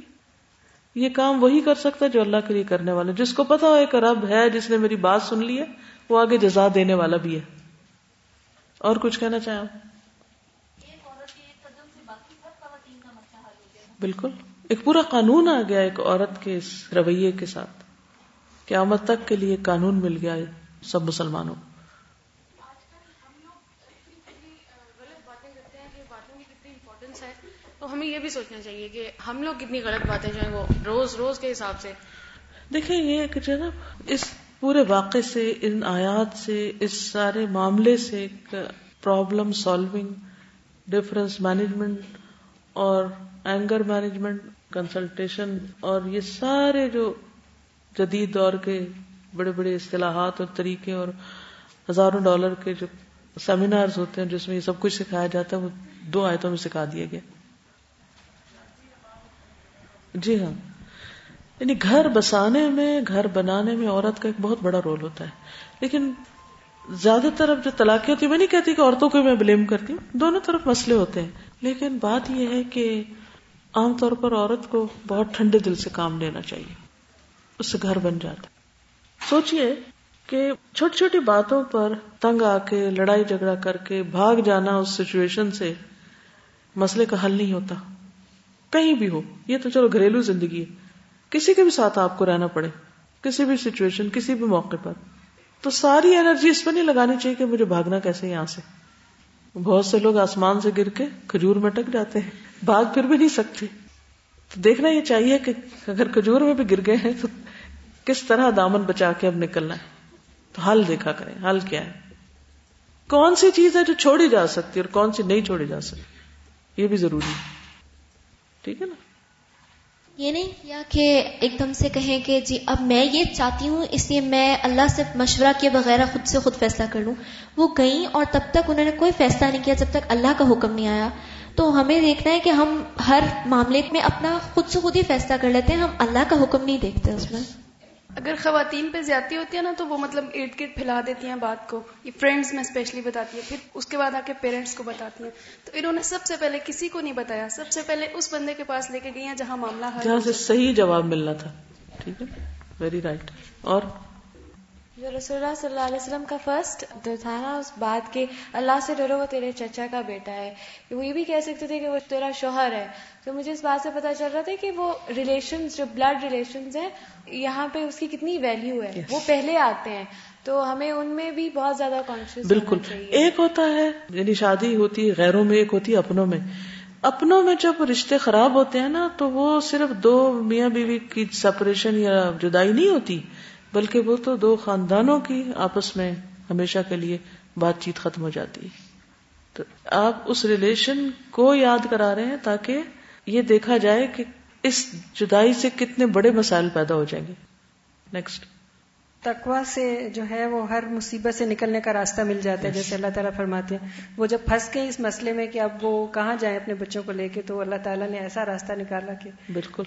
یہ کام وہی کر سکتا ہے جو اللہ کے لیے کرنے والا جس کو پتا ہو ایک رب ہے، جس نے میری بات سن لی ہے، وہ آگے جزا دینے والا بھی ہے۔ اور کچھ کہنا چاہیں آپ؟ بالکل. ایک پورا قانون آ گیا ایک عورت کے اس رویے کے ساتھ قیامت تک کے لیے قانون مل گیا سب مسلمانوں تو ہمیں یہ بھی سوچنا چاہیے کہ ہم لوگ کتنی غلط باتیں جو ہیں وہ روز روز کے حساب سے۔ دیکھیں یہ کہ جو نا اس پورے واقعے سے، ان آیات سے، اس سارے معاملے سے پرابلم سالونگ ڈفرنس مینجمنٹ اور اینگر مینجمنٹ کنسلٹیشن اور یہ سارے جو جدید دور کے بڑے بڑے اصطلاحات اور طریقے اور ہزاروں ڈالر کے جو سیمینار ہوتے ہیں، جس میں یہ سب کچھ سکھایا جاتا ہے، وہ دو آیتوں میں سکھا دیا گیا۔ جی ہاں۔ یعنی گھر بسانے میں، گھر بنانے میں عورت کا ایک بہت بڑا رول ہوتا ہے۔ لیکن زیادہ تر اب جو طلاقیں ہوتی میں نہیں کہتی کہ عورتوں کو میں بلیم کرتی ہوں، دونوں طرف مسئلے ہوتے ہیں۔ لیکن بات یہ ہے کہ عام طور پر عورت کو بہت ٹھنڈے دل سے کام لینا چاہیے۔ اس سے گھر بن جاتا سوچئے کہ چھوٹی چھوٹی باتوں پر تنگ آ کے، لڑائی جھگڑا کر کے، بھاگ جانا اس سچویشن سے مسئلے کا حل نہیں ہوتا۔ کہیں بھی ہو، یہ تو چلو گھریلو زندگی ہے۔ کسی کے بھی ساتھ آپ کو رہنا پڑے، کسی بھی سچویشن کسی بھی موقع پر۔ تو ساری انرجی اس پہ نہیں لگانی چاہیے کہ مجھے بھاگنا کیسے یہاں سے۔ بہت سے لوگ آسمان سے گر کے کھجور میں ٹک جاتے ہیں، بھاگ پھر بھی نہیں سکتے۔ تو دیکھنا یہ چاہیے کہ اگر کھجور میں بھی گر گئے ہیں تو کس طرح دامن بچا کے اب نکلنا ہے۔ تو حل دیکھا کریں، حل کیا ہے۔ کون سی چیز ہے جو چھوڑی جا سکتی اور کون سی نہیں چھوڑی جا سکتی؟ یہ بھی ضروری ہے۔ ٹھیک ہے نا؟ یہ نہیں کیا کہ ایک دم سے کہیں کہ جی اب میں یہ چاہتی ہوں، اس لیے میں اللہ سے مشورہ کیے بغیر خود سے خود فیصلہ کر لوں۔ وہ گئیں اور تب تک انہوں نے کوئی فیصلہ نہیں کیا جب تک اللہ کا حکم نہیں آیا۔ تو ہمیں دیکھنا ہے کہ ہم ہر معاملے میں اپنا خود سے خود ہی فیصلہ کر لیتے ہیں، ہم اللہ کا حکم نہیں دیکھتے اس میں۔ اگر خواتین پہ زیادتی ہوتی ہے نا تو وہ مطلب ارد گرد پھیلا دیتی ہیں بات کو یہ فرینڈس میں اسپیشلی بتاتی ہے پھر اس کے بعد آ کے پیرنٹس کو بتاتی ہیں۔ تو انہوں نے سب سے پہلے کسی کو نہیں بتایا سب سے پہلے اس بندے کے پاس لے کے گئی ہیں جہاں معاملہ جہاں سے صحیح جواب ملنا تھا۔ ٹھیک ہے ویری رائٹ اور جو رسول اللہ صلی اللہ علیہ وسلم کا فرسٹ جو تھا نا اس بات کے اللہ سے ڈرو وہ تیرے چچا کا بیٹا ہے۔ وہ یہ بھی کہہ سکتے تھے کہ وہ تیرا شوہر ہے۔ تو مجھے اس بات سے پتا چل رہا تھا کہ وہ ریلیشنز جو بلڈ ریلیشنز ہیں یہاں پہ اس کی کتنی ویلیو ہے۔ وہ پہلے آتے ہیں۔ تو ہمیں ان میں بھی بہت زیادہ کانشیس بالکل۔ ایک ہوتا ہے یعنی شادی ہوتی ہے غیروں میں ایک ہوتی ہے اپنوں میں۔ اپنوں میں جب رشتے خراب ہوتے ہیں نا تو وہ صرف دو میاں بیوی کی سپریشن یا جدائی نہیں ہوتی۔ بلکہ وہ تو دو خاندانوں کی آپس میں ہمیشہ کے لیے بات چیت ختم ہو جاتی ہے۔ تو آپ اس ریلیشن کو یاد کرا رہے ہیں تاکہ یہ دیکھا جائے کہ اس جدائی سے کتنے بڑے مسائل پیدا ہو جائیں گے۔ نیکسٹ تقوا سے جو ہے وہ ہر مصیبت سے نکلنے کا راستہ مل جاتا ہے جیسے اللہ تعالیٰ فرماتے ہیں۔ وہ جب پھنس گئے اس مسئلے میں کہ اب وہ کہاں جائیں اپنے بچوں کو لے کے تو اللہ تعالیٰ نے ایسا راستہ نکالا کہ بالکل۔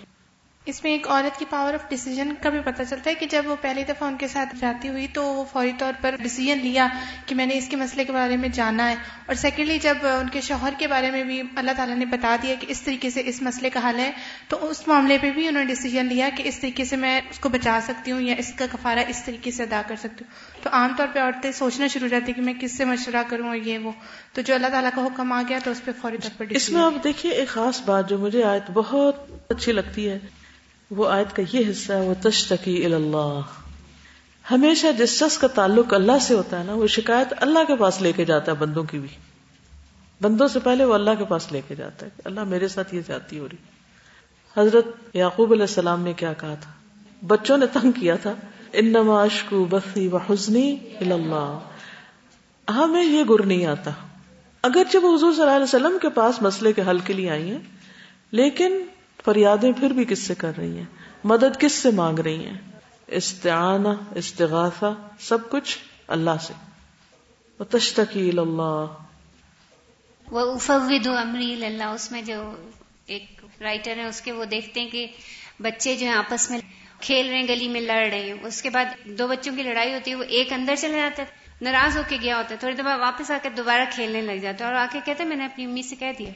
اس میں ایک عورت کی پاور آف ڈیسیجن کا بھی پتہ چلتا ہے کہ جب وہ پہلی دفعہ ان کے ساتھ جاتی ہوئی تو وہ فوری طور پر ڈیسیجن لیا کہ میں نے اس کے مسئلے کے بارے میں جانا ہے۔ اور سیکنڈلی جب ان کے شوہر کے بارے میں بھی اللہ تعالیٰ نے بتا دیا کہ اس طریقے سے اس مسئلے کا حل ہے تو اس معاملے پہ بھی انہوں نے ڈیسیجن لیا کہ اس طریقے سے میں اس کو بچا سکتی ہوں یا اس کا کفارہ اس طریقے سے ادا کر سکتی ہوں۔ تو عام طور پہ عورتیں سوچنا شروع ہو جاتی کہ میں کس سے مشورہ کروں اور یہ وہ۔ تو جو اللہ تعالیٰ کا حکم آ گیا تو اس پہ فوری طور پر اس میں آپ دیکھیے ایک خاص بات جو مجھے آیت بہت اچھی لگتی ہے۔ وہ آیت کا یہ حصہ ہے وہ تشتکی اللہ ہمیشہ جس شخص کا تعلق اللہ سے ہوتا ہے نا، وہ شکایت اللہ کے پاس لے کے جاتا ہے بندوں کی بھی۔ بندوں سے پہلے وہ اللہ کے پاس لے کے جاتا ہے اللہ میرے ساتھ یہ جاتی ہو رہی۔ حضرت یعقوب علیہ السلام نے کیا کہا تھا؟ بچوں نے تنگ کیا تھا۔ انما اشکو بسی و حسنی اللہ ہمیں یہ گر نہیں آتا۔ اگر جب حضور صلی اللہ علیہ وسلم کے پاس مسئلے کے حل کے لیے آئی ہیں، لیکن فریادیں پھر بھی کس سے کر رہی ہیں؟ مدد کس سے مانگ رہی ہیں؟ استعانہ، استغاثہ، سب کچھ اللہ سے۔ تشتکی اللہ وہ افود امری اللہ اس میں جو ایک رائٹر ہے، اس کے وہ دیکھتے ہیں کہ بچے جو ہیں آپس میں کھیل رہے ہیں، گلی میں لڑ رہے ہیں۔ اس کے بعد دو بچوں کی لڑائی ہوتی ہے، وہ ایک اندر چلے جاتا ہے، ناراض ہو کے گیا ہوتا ہے۔ تھوڑی دیر بعد واپس آ کے دوبارہ کھیلنے لگ جاتا ہے اور آ کے کہتے ہیں میں نے اپنی امی سے کہہ دیا۔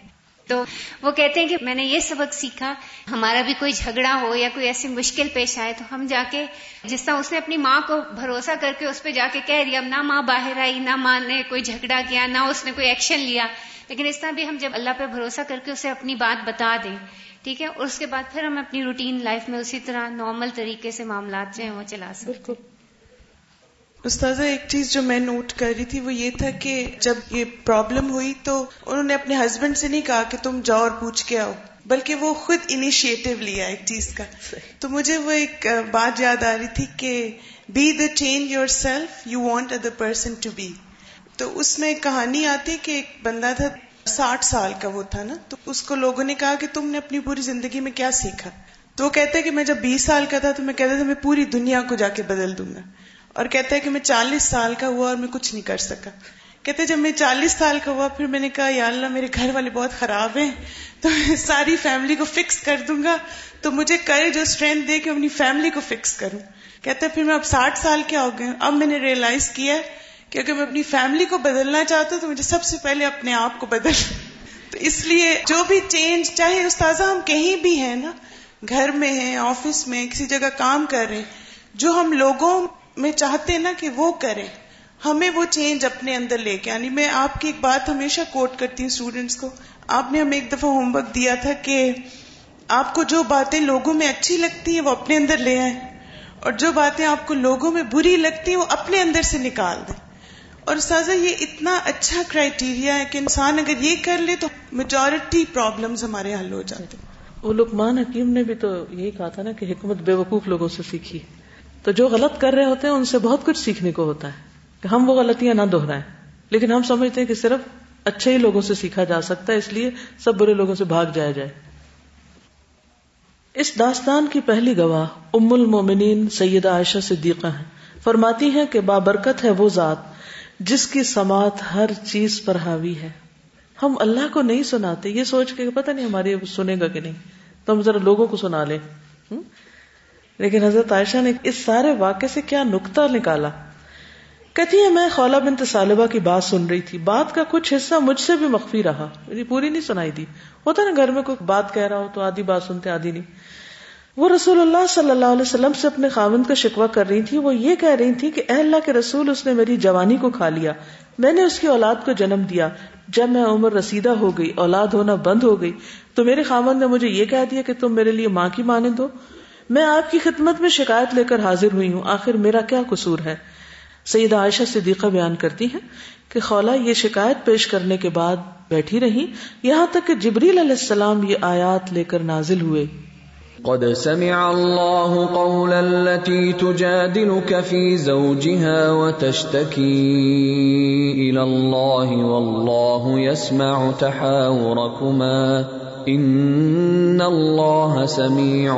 تو وہ کہتے ہیں کہ میں نے یہ سبق سیکھا، ہمارا بھی کوئی جھگڑا ہو یا کوئی ایسی مشکل پیش آئے تو ہم جا کے جس طرح اس نے اپنی ماں کو بھروسہ کر کے اس پہ جا کے کہہ دیا اب نہ ماں باہر آئی، نہ ماں نے کوئی جھگڑا کیا، نہ اس نے کوئی ایکشن لیا۔ لیکن اس طرح بھی ہم جب اللہ پہ بھروسہ کر کے اسے اپنی بات بتا دیں، ٹھیک ہے؟ اور اس کے بعد پھر ہم اپنی روٹین لائف میں اسی طرح نارمل طریقے سے معاملات جو ہیں وہ چلا سکتے استاذہ، ایک چیز جو میں نوٹ کر رہی تھی وہ یہ تھا کہ جب یہ پرابلم ہوئی تو انہوں نے اپنے ہسبینڈ سے نہیں کہا کہ تم جاؤ اور پوچھ کے آؤ، بلکہ وہ خود انیشیٹو لیا ایک چیز کا۔ تو مجھے وہ ایک بات یاد آ رہی تھی کہ be the change yourself you want other person to be تو اس میں ایک کہانی آتی کہ ایک بندہ تھا، ساٹھ سال کا وہ تھا نا، تو اس کو لوگوں نے کہا کہ تم نے اپنی پوری زندگی میں کیا سیکھا؟ تو وہ کہتا ہے کہ میں جب بیس سال کا تھا تو میں کہتا تھا میں پوری دنیا کو جا کے بدل دوں گا۔ اور کہتا ہے کہ میں چالیس سال کا ہوا اور میں کچھ نہیں کر سکا۔ کہتے جب میں چالیس سال کا ہوا، پھر میں نے کہا، یا اللہ، میرے گھر والے بہت خراب ہیں، تو میں ساری فیملی کو فکس کر دوں گا۔ تو مجھے کرے جو اسٹرینتھ دے کہ اپنی فیملی کو فکس کروں۔ کہتے پھر میں اب ساٹھ سال کے ہو گئے اب میں نے ریئلائز کیا کہ اگر میں اپنی فیملی کو بدلنا چاہتا ہوں، تو مجھے سب سے پہلے اپنے آپ کو بدل۔ تو اس لیے جو بھی چینج چاہے استاذہ ہم کہیں بھی ہیں نا، گھر میں ہیں آفس میں کسی جگہ کام کر رہے ہیں، جو ہم لوگوں میں چاہتے نا کہ وہ کریں۔ ہمیں وہ چینج اپنے اندر لے کے یعنی میں آپ کی ایک بات ہمیشہ کوٹ کرتی ہوں اسٹوڈینٹس کو۔ آپ نے ہمیں ایک دفعہ ہوم ورک دیا تھا کہ آپ کو جو باتیں لوگوں میں اچھی لگتی ہیں وہ اپنے اندر لے آئیں۔ اور جو باتیں آپ کو لوگوں میں بری لگتی ہیں وہ اپنے اندر سے نکال دیں۔ اور سازا یہ اتنا اچھا کرائٹیریا ہے کہ انسان اگر یہ کر لے تو میجورٹی پرابلمس ہمارے حل ہو جاتے وہ لکمان حکیم نے بھی تو یہی کہا تھا نا کہ حکمت بے وقوف لوگوں سے سیکھی۔ تو جو غلط کر رہے ہوتے ہیں، ان سے بہت کچھ سیکھنے کو ہوتا ہے کہ ہم وہ غلطیاں نہ دہرائیں۔ لیکن ہم سمجھتے ہیں کہ صرف اچھے ہی لوگوں سے سیکھا جا سکتا ہے، اس لیے سب برے لوگوں سے بھاگ جایا جائے۔ اس داستان کی پہلی گواہ ام المومنین سیدہ عائشہ صدیقہ ہیں۔ فرماتی ہیں کہ بابرکت ہے وہ ذات جس کی سماعت ہر چیز پر حاوی ہے۔ ہم اللہ کو نہیں سناتے، یہ سوچ کے پتہ نہیں ہماری سنے گا کہ نہیں۔ تو ہم ذرا لوگوں کو سنا لیں۔ لیکن حضرت عائشہ نے اس سارے واقعے سے کیا نقطہ نکالا؟ کہتی ہے میں خولا بنت طالبہ کی بات سن رہی تھی۔ بات کا کچھ حصہ مجھ سے بھی مخفی رہا۔ یعنی پوری نہیں سنائی دی۔ ہوتا نا، گھر میں کوئی بات کہہ رہا ہو تو آدھی بات سنتے، آدھی نہیں۔ وہ رسول اللہ صلی اللہ علیہ وسلم سے اپنے خاوند کا شکوا کر رہی تھی۔ وہ یہ کہہ رہی تھی کہ اے اللہ کے رسول، اس نے میری جوانی کو کھا لیا۔ میں نے اس کی اولاد کو جنم دیا۔ جب میں عمر رسیدہ ہو گئی، اولاد ہونا بند ہو گئی، تو میرے خامند نے مجھے یہ کہہ دیا کہ تم میرے لیے ماں کی مانند ہو۔ میں آپ کی خدمت میں شکایت لے کر حاضر ہوئی ہوں۔ آخر میرا کیا قصور ہے؟ سیدہ عائشہ صدیقہ بیان کرتی ہیں کہ خولا یہ شکایت پیش کرنے کے بعد بیٹھی رہی۔ یہاں تک کہ جبریل علیہ السلام یہ آیات لے کر نازل ہوئے۔ قد سمع الله قول التي تجادلك في زوجها وتشتكي الى الله والله يسمع تحاوركما۔ ان الله سميع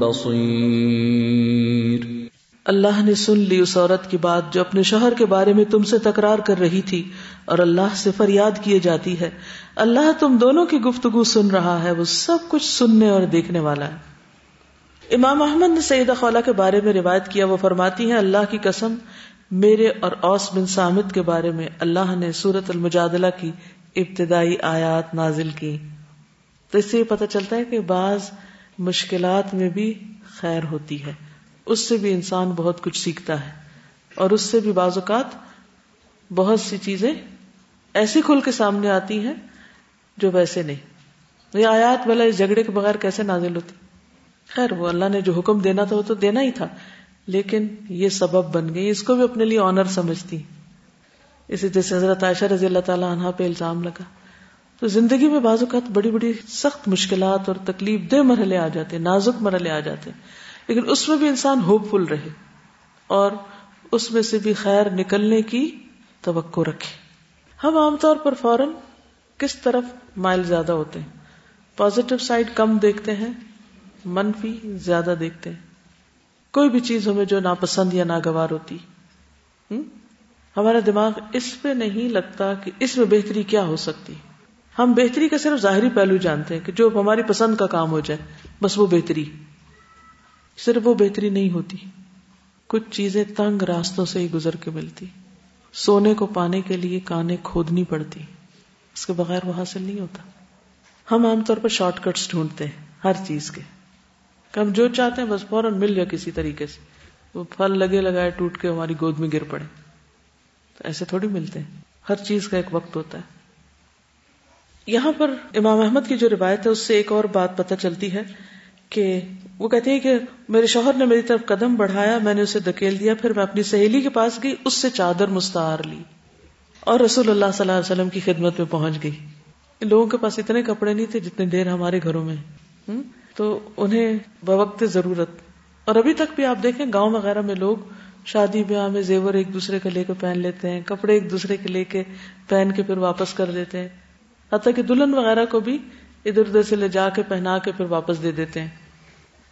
بصير اللہ نے سن لی اس عورت کی بات جو اپنے شوہر کے بارے میں تم سے تکرار کر رہی تھی اور اللہ سے فریاد کیے جاتی ہے۔ اللہ تم دونوں کی گفتگو سن رہا ہے، وہ سب کچھ سننے اور دیکھنے والا ہے۔ امام احمد نے سیدہ خولا کے بارے میں روایت کیا، وہ فرماتی ہیں، اللہ کی قسم، میرے اور اوس بن سامد کے بارے میں اللہ نے سورت المجادلہ کی ابتدائی آیات نازل کی۔ تو اس سے یہ پتہ چلتا ہے کہ بعض مشکلات میں بھی خیر ہوتی ہے۔ اس سے بھی انسان بہت کچھ سیکھتا ہے۔ اور اس سے بھی بعض اوقات بہت سی چیزیں ایسی کھل کے سامنے آتی ہیں جو ویسے نہیں۔ یہ آیات والا اس جھگڑے کے بغیر کیسے نازل ہوتی؟ خیر، وہ اللہ نے جو حکم دینا تھا وہ تو دینا ہی تھا، لیکن یہ سبب بن گئی، اس کو بھی اپنے لیے آنر سمجھتی۔ اسی جیسے حضرت عائشہ رضی اللہ تعالیٰ عنہ پہ الزام لگا۔ تو زندگی میں بعض اوقات بڑی بڑی سخت مشکلات اور تکلیف دہ مرحلے آ جاتے نازک مرحلے آ جاتے لیکن اس میں بھی انسان ہوپ فل رہے اور اس میں سے بھی خیر نکلنے کی توقع رکھے۔ ہم عام طور پر فوراً کس طرف مائل زیادہ ہوتے ہیں؟ پازیٹو سائڈ کم دیکھتے ہیں، منفی زیادہ دیکھتے ہیں۔ کوئی بھی چیز ہمیں جو ناپسند یا ناگوار ہوتی ہمارا دماغ اس پہ نہیں لگتا کہ اس میں بہتری کیا ہو سکتی۔ ہم بہتری کا صرف ظاہری پہلو جانتے ہیں کہ جو ہماری پسند کا کام ہو جائے، بس وہ بہتری۔ صرف وہ بہتری نہیں ہوتی۔ کچھ چیزیں تنگ راستوں سے ہی گزر کے ملتی۔ سونے کو پانے کے لیے کانے کھودنی پڑتی۔ اس کے بغیر وہ حاصل نہیں ہوتا۔ ہم عام طور پر شارٹ کٹس ڈھونڈتے ہیں ہر چیز کے۔ ہم جو چاہتے ہیں بس فوراً مل جائے کسی طریقے سے۔ وہ پھل لگے لگائے ٹوٹ کے ہماری گود میں گر پڑے۔ تو ایسے تھوڑی ملتے ہیں۔ ہر چیز کا ایک وقت ہوتا ہے۔ یہاں پر امام احمد کی جو روایت ہے، اس سے ایک اور بات پتہ چلتی ہے کہ وہ کہتے ہیں کہ میرے شوہر نے میری طرف قدم بڑھایا، میں نے اسے دکیل دیا، پھر میں اپنی سہیلی کے پاس گئی، اس سے چادر مستعار لی اور رسول اللہ صلی اللہ علیہ وسلم کی خدمت میں پہنچ گئی۔ لوگوں کے پاس اتنے کپڑے نہیں تھے جتنے دیر ہمارے گھروں میں تو انہیں بوقت ضرورت۔ اور ابھی تک بھی آپ دیکھیں، گاؤں وغیرہ میں لوگ شادی بیاہ میں زیور ایک دوسرے کا لے کے پہن لیتے ہیں، کپڑے ایک دوسرے کے لے کے پہن کے پھر واپس کر دیتے ہیں۔ حتیٰ کہ دلہن وغیرہ کو بھی ادھر ادھر سے لے جا کے پہنا کے پھر واپس دے دیتے ہیں۔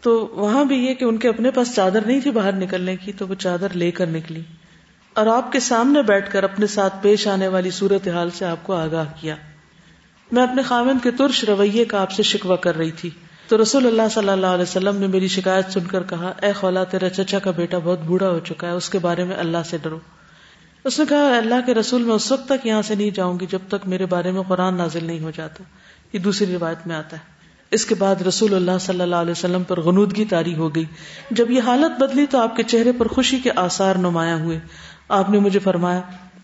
تو وہاں بھی یہ کہ ان کے اپنے پاس چادر نہیں تھی باہر نکلنے کی، تو وہ چادر لے کر نکلی۔ اور آپ کے سامنے بیٹھ کر اپنے ساتھ پیش آنے والی صورت حال سے آپ کو آگاہ کیا۔ میں اپنے خامن کے ترش رویے کا آپ سے شکوا کر رہی تھی۔ تو رسول اللہ صلی اللہ علیہ وسلم نے میری شکایت سن کر کہا، اے خولا تیرا چچا کا بیٹا بہت بوڑھا ہو چکا ہے، اس کے بارے میں اللہ سے ڈرو۔ اس نے کہا، اللہ کے رسول میں اس وقت تک یہاں سے نہیں جاؤں گی جب تک میرے بارے میں قرآن نازل نہیں ہو جاتا۔ یہ دوسری روایت میں آتا ہے۔ اس کے بعد رسول اللہ صلی اللہ علیہ وسلم پر غنودگی تاری ہو گئی۔ جب یہ حالت بدلی تو آپ کے چہرے پر خوشی کے آثار نمایاں ہوئے۔ آپ نے مجھے فرمایا،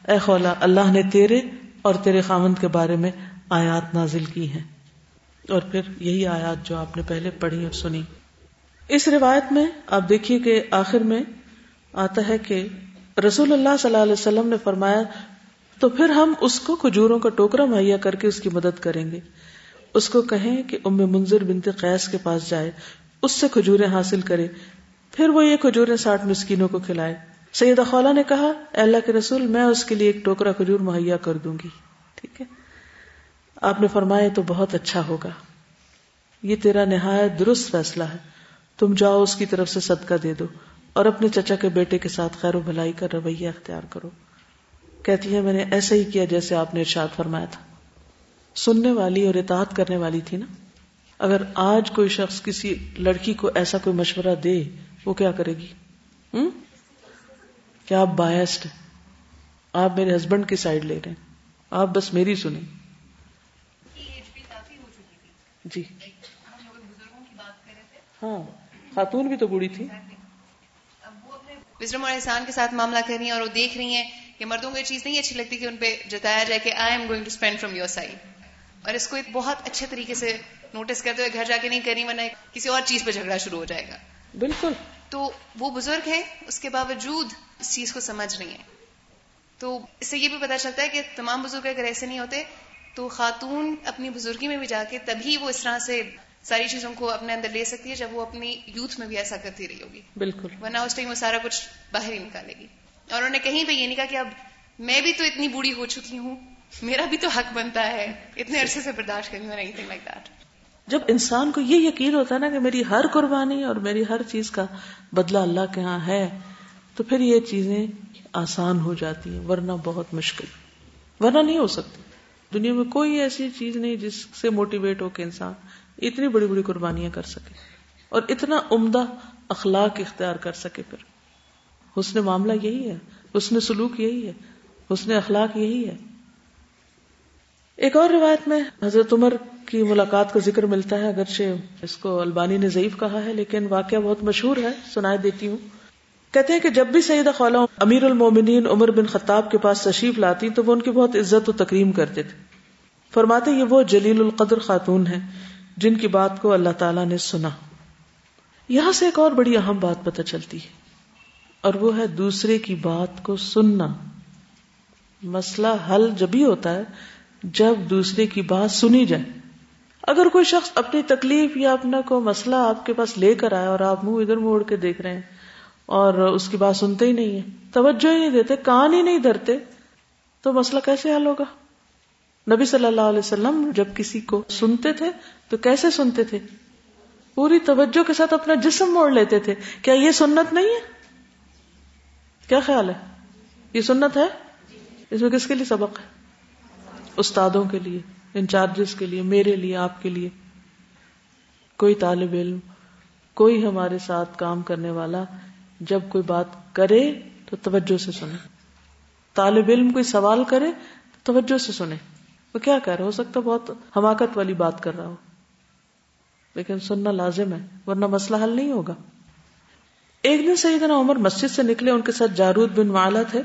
اے خولا، اللہ نے تیرے اور تیرے خامند کے بارے میں آیات نازل کی ہیں۔ اور پھر یہی آیات جو آپ نے پہلے پڑھی اور سنی۔ اس روایت میں آپ دیکھیے کہ آخر میں آتا ہے کہ رسول اللہ صلی اللہ علیہ وسلم نے فرمایا، تو پھر ہم اس کو کھجوروں کا ٹوکرا مہیا کر کے اس کی مدد کریں گے۔ اس کو کہیں کہ ام منظر بنت قیس کے پاس جائے، اس سے کھجوریں حاصل کرے۔ پھر وہ یہ کھجوریں ساٹھ مسکینوں کو کھلائے۔ سید خولا نے کہا اللہ کے رسول، میں اس کے لیے ایک ٹوکرا کھجور مہیا کر دوں گی۔ ٹھیک ہے۔ آپ نے فرمایا تو بہت اچھا ہوگا۔ یہ تیرا نہایت درست فیصلہ ہے۔ تم جاؤ، اس کی طرف سے صدقہ دے دو۔ اور اپنے چچا کے بیٹے کے ساتھ خیر و بھلائی کا رویہ اختیار کرو۔ کہتی ہے، میں نے ایسا ہی کیا جیسے آپ نے ارشاد فرمایا تھا۔ سننے والی اور اطاعت کرنے والی تھی نا۔ اگر آج کوئی شخص کسی لڑکی کو ایسا کوئی مشورہ دے، وہ کیا کرے گی؟ ہوں کیا آپ بایسڈ آپ میرے ہسبینڈ کی سائڈ لے رہے ہیں۔ آپ بس میری سنیں۔ جی۔ ہاں خاتون بھی تو بوڑھی تھی۔ وزرم اور احسان کے ساتھ معاملہ کر رہی ہیں اور وہ دیکھ رہی ہیں کہ مردوں کو یہ چیز نہیں اچھی لگتی کہ ان پہ جتایا جائے کہ I am going to spend from your side اور اس کو ایک بہت اچھے طریقے سے نوٹس کرتے ہوئے گھر جا کے نہیں کرنی ورنہ کسی اور چیز پہ جھگڑا شروع ہو جائے گا۔ بالکل۔ تو وہ بزرگ ہیں اس کے باوجود اس چیز کو سمجھ رہی ہیں۔ تو اس سے یہ بھی پتا چلتا ہے کہ تمام بزرگ اگر ایسے نہیں ہوتے تو خاتون اپنی بزرگی میں بھی جا کے تبھی وہ اس طرح سے ساری چیزوں کو اپنے اندر لے سکتی ہے جب وہ اپنی یوتھ میں بھی ایسا کرتی رہی ہوگی۔ بالکل۔ ورنہ اس ٹائم وہ سارا کچھ باہر ہی نکالے گی۔ اور انہوں نے کہیں پہ یہ نہیں کہا کہ اب میں بھی تو اتنی بوڑھی ہو چکی ہوں میرا بھی تو حق بنتا ہے اتنے عرصے سے برداشت کروں لائک دیٹ جب انسان کو یہ یقین ہوتا ہے نا کہ میری ہر قربانی اور میری ہر چیز کا بدلہ اللہ کے ہاں ہے تو پھر یہ چیزیں آسان ہو جاتی ہیں ورنہ بہت مشکل۔ ورنہ نہیں ہو سکتی۔ دنیا میں کوئی ایسی چیز نہیں جس سے موٹیویٹ ہو کہ انسان اتنی بڑی بڑی قربانیاں کر سکے اور اتنا عمدہ اخلاق اختیار کر سکے پھر۔ حسن معاملہ یہی ہے، حسن سلوک یہی ہے، حسن اخلاق یہی ہے۔ ایک اور روایت میں حضرت عمر کی ملاقات کا ذکر ملتا ہے، اگرچہ اس کو البانی نے ضعیف کہا ہے، لیکن واقعہ بہت مشہور ہے، سنائے دیتی ہوں۔ کہتے ہیں کہ جب بھی سیدہ خالہ امیر المومنین عمر بن خطاب کے پاس تشریف لاتی تو وہ ان کی بہت عزت و تکریم کرتے تھے۔ فرماتے یہ وہ جلیل القدر خاتون ہے جن کی بات کو اللہ تعالی نے سنا۔ یہاں سے ایک اور بڑی اہم بات پتہ چلتی ہے، اور وہ ہے دوسرے کی بات کو سننا۔ مسئلہ حل جبھی ہوتا ہے، جب دوسرے کی بات سنی جائے۔ اگر کوئی شخص اپنی تکلیف یا اپنا کوئی مسئلہ آپ کے پاس لے کر آئے اور آپ منہ ادھر موڑ کے دیکھ رہے ہیں اور اس کی بات سنتے ہی نہیں ہے توجہ ہی نہیں دیتے، کان ہی نہیں دھرتے، تو مسئلہ کیسے حل ہوگا؟ نبی صلی اللہ علیہ وسلم جب کسی کو سنتے تھے تو کیسے سنتے تھے؟ پوری توجہ کے ساتھ اپنا جسم موڑ لیتے تھے۔ کیا یہ سنت نہیں ہے؟ کیا خیال ہے؟ یہ سنت ہے؟ اس میں کس کے لیے سبق ہے؟ استادوں کے لیے، انچارجز کے لیے، میرے لیے، آپ کے لیے۔ کوئی طالب علم، کوئی ہمارے ساتھ کام کرنے والا جب کوئی بات کرے تو توجہ سے سنے۔ طالب علم کوئی سوال کرے توجہ سے سنے۔ وہ کیا کہہ رہا ہو؟ سکتا بہت حماقت والی بات کر رہا ہو۔ لیکن سننا لازم ہے، ورنہ مسئلہ حل نہیں ہوگا۔ ایک دن سیدنا عمر مسجد سے نکلے، ان کے ساتھ جارود بن والا تھے۔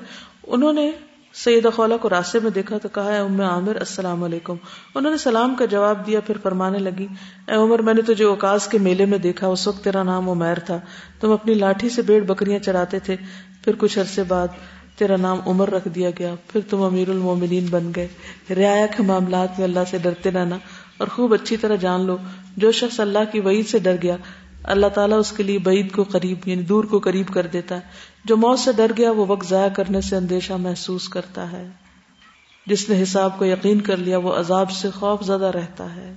انہوں نے سید خولا کو راستے میں دیکھا تو کہا ام عامر، السلام علیکم۔ انہوں نے سلام کا جواب دیا، پھر فرمانے لگی، اے عمر، میں نے تجھے اوکاس کے میلے میں دیکھا، اس وقت تیرا نام عمیر تھا۔ تم اپنی لاٹھی سے بیڑ بکریاں چراتے تھے۔ پھر کچھ عرصے بعد تیرا نام عمر رکھ دیا گیا، پھر تم امیر المومنین بن گئے۔ رعایا کے معاملات میں اللہ سے ڈرتے رہنا اور خوب اچھی طرح جان لو۔ جو شخص اللہ کی وعید سے ڈر گیا، اللہ تعالیٰ اس کے لیے بعید کو قریب یعنی دور کو قریب کر دیتا ہے۔ جو موت سے ڈر گیا، وہ وقت ضائع کرنے سے اندیشہ محسوس کرتا ہے۔ جس نے حساب کو یقین کر لیا، وہ عذاب سے خوف زدہ رہتا ہے۔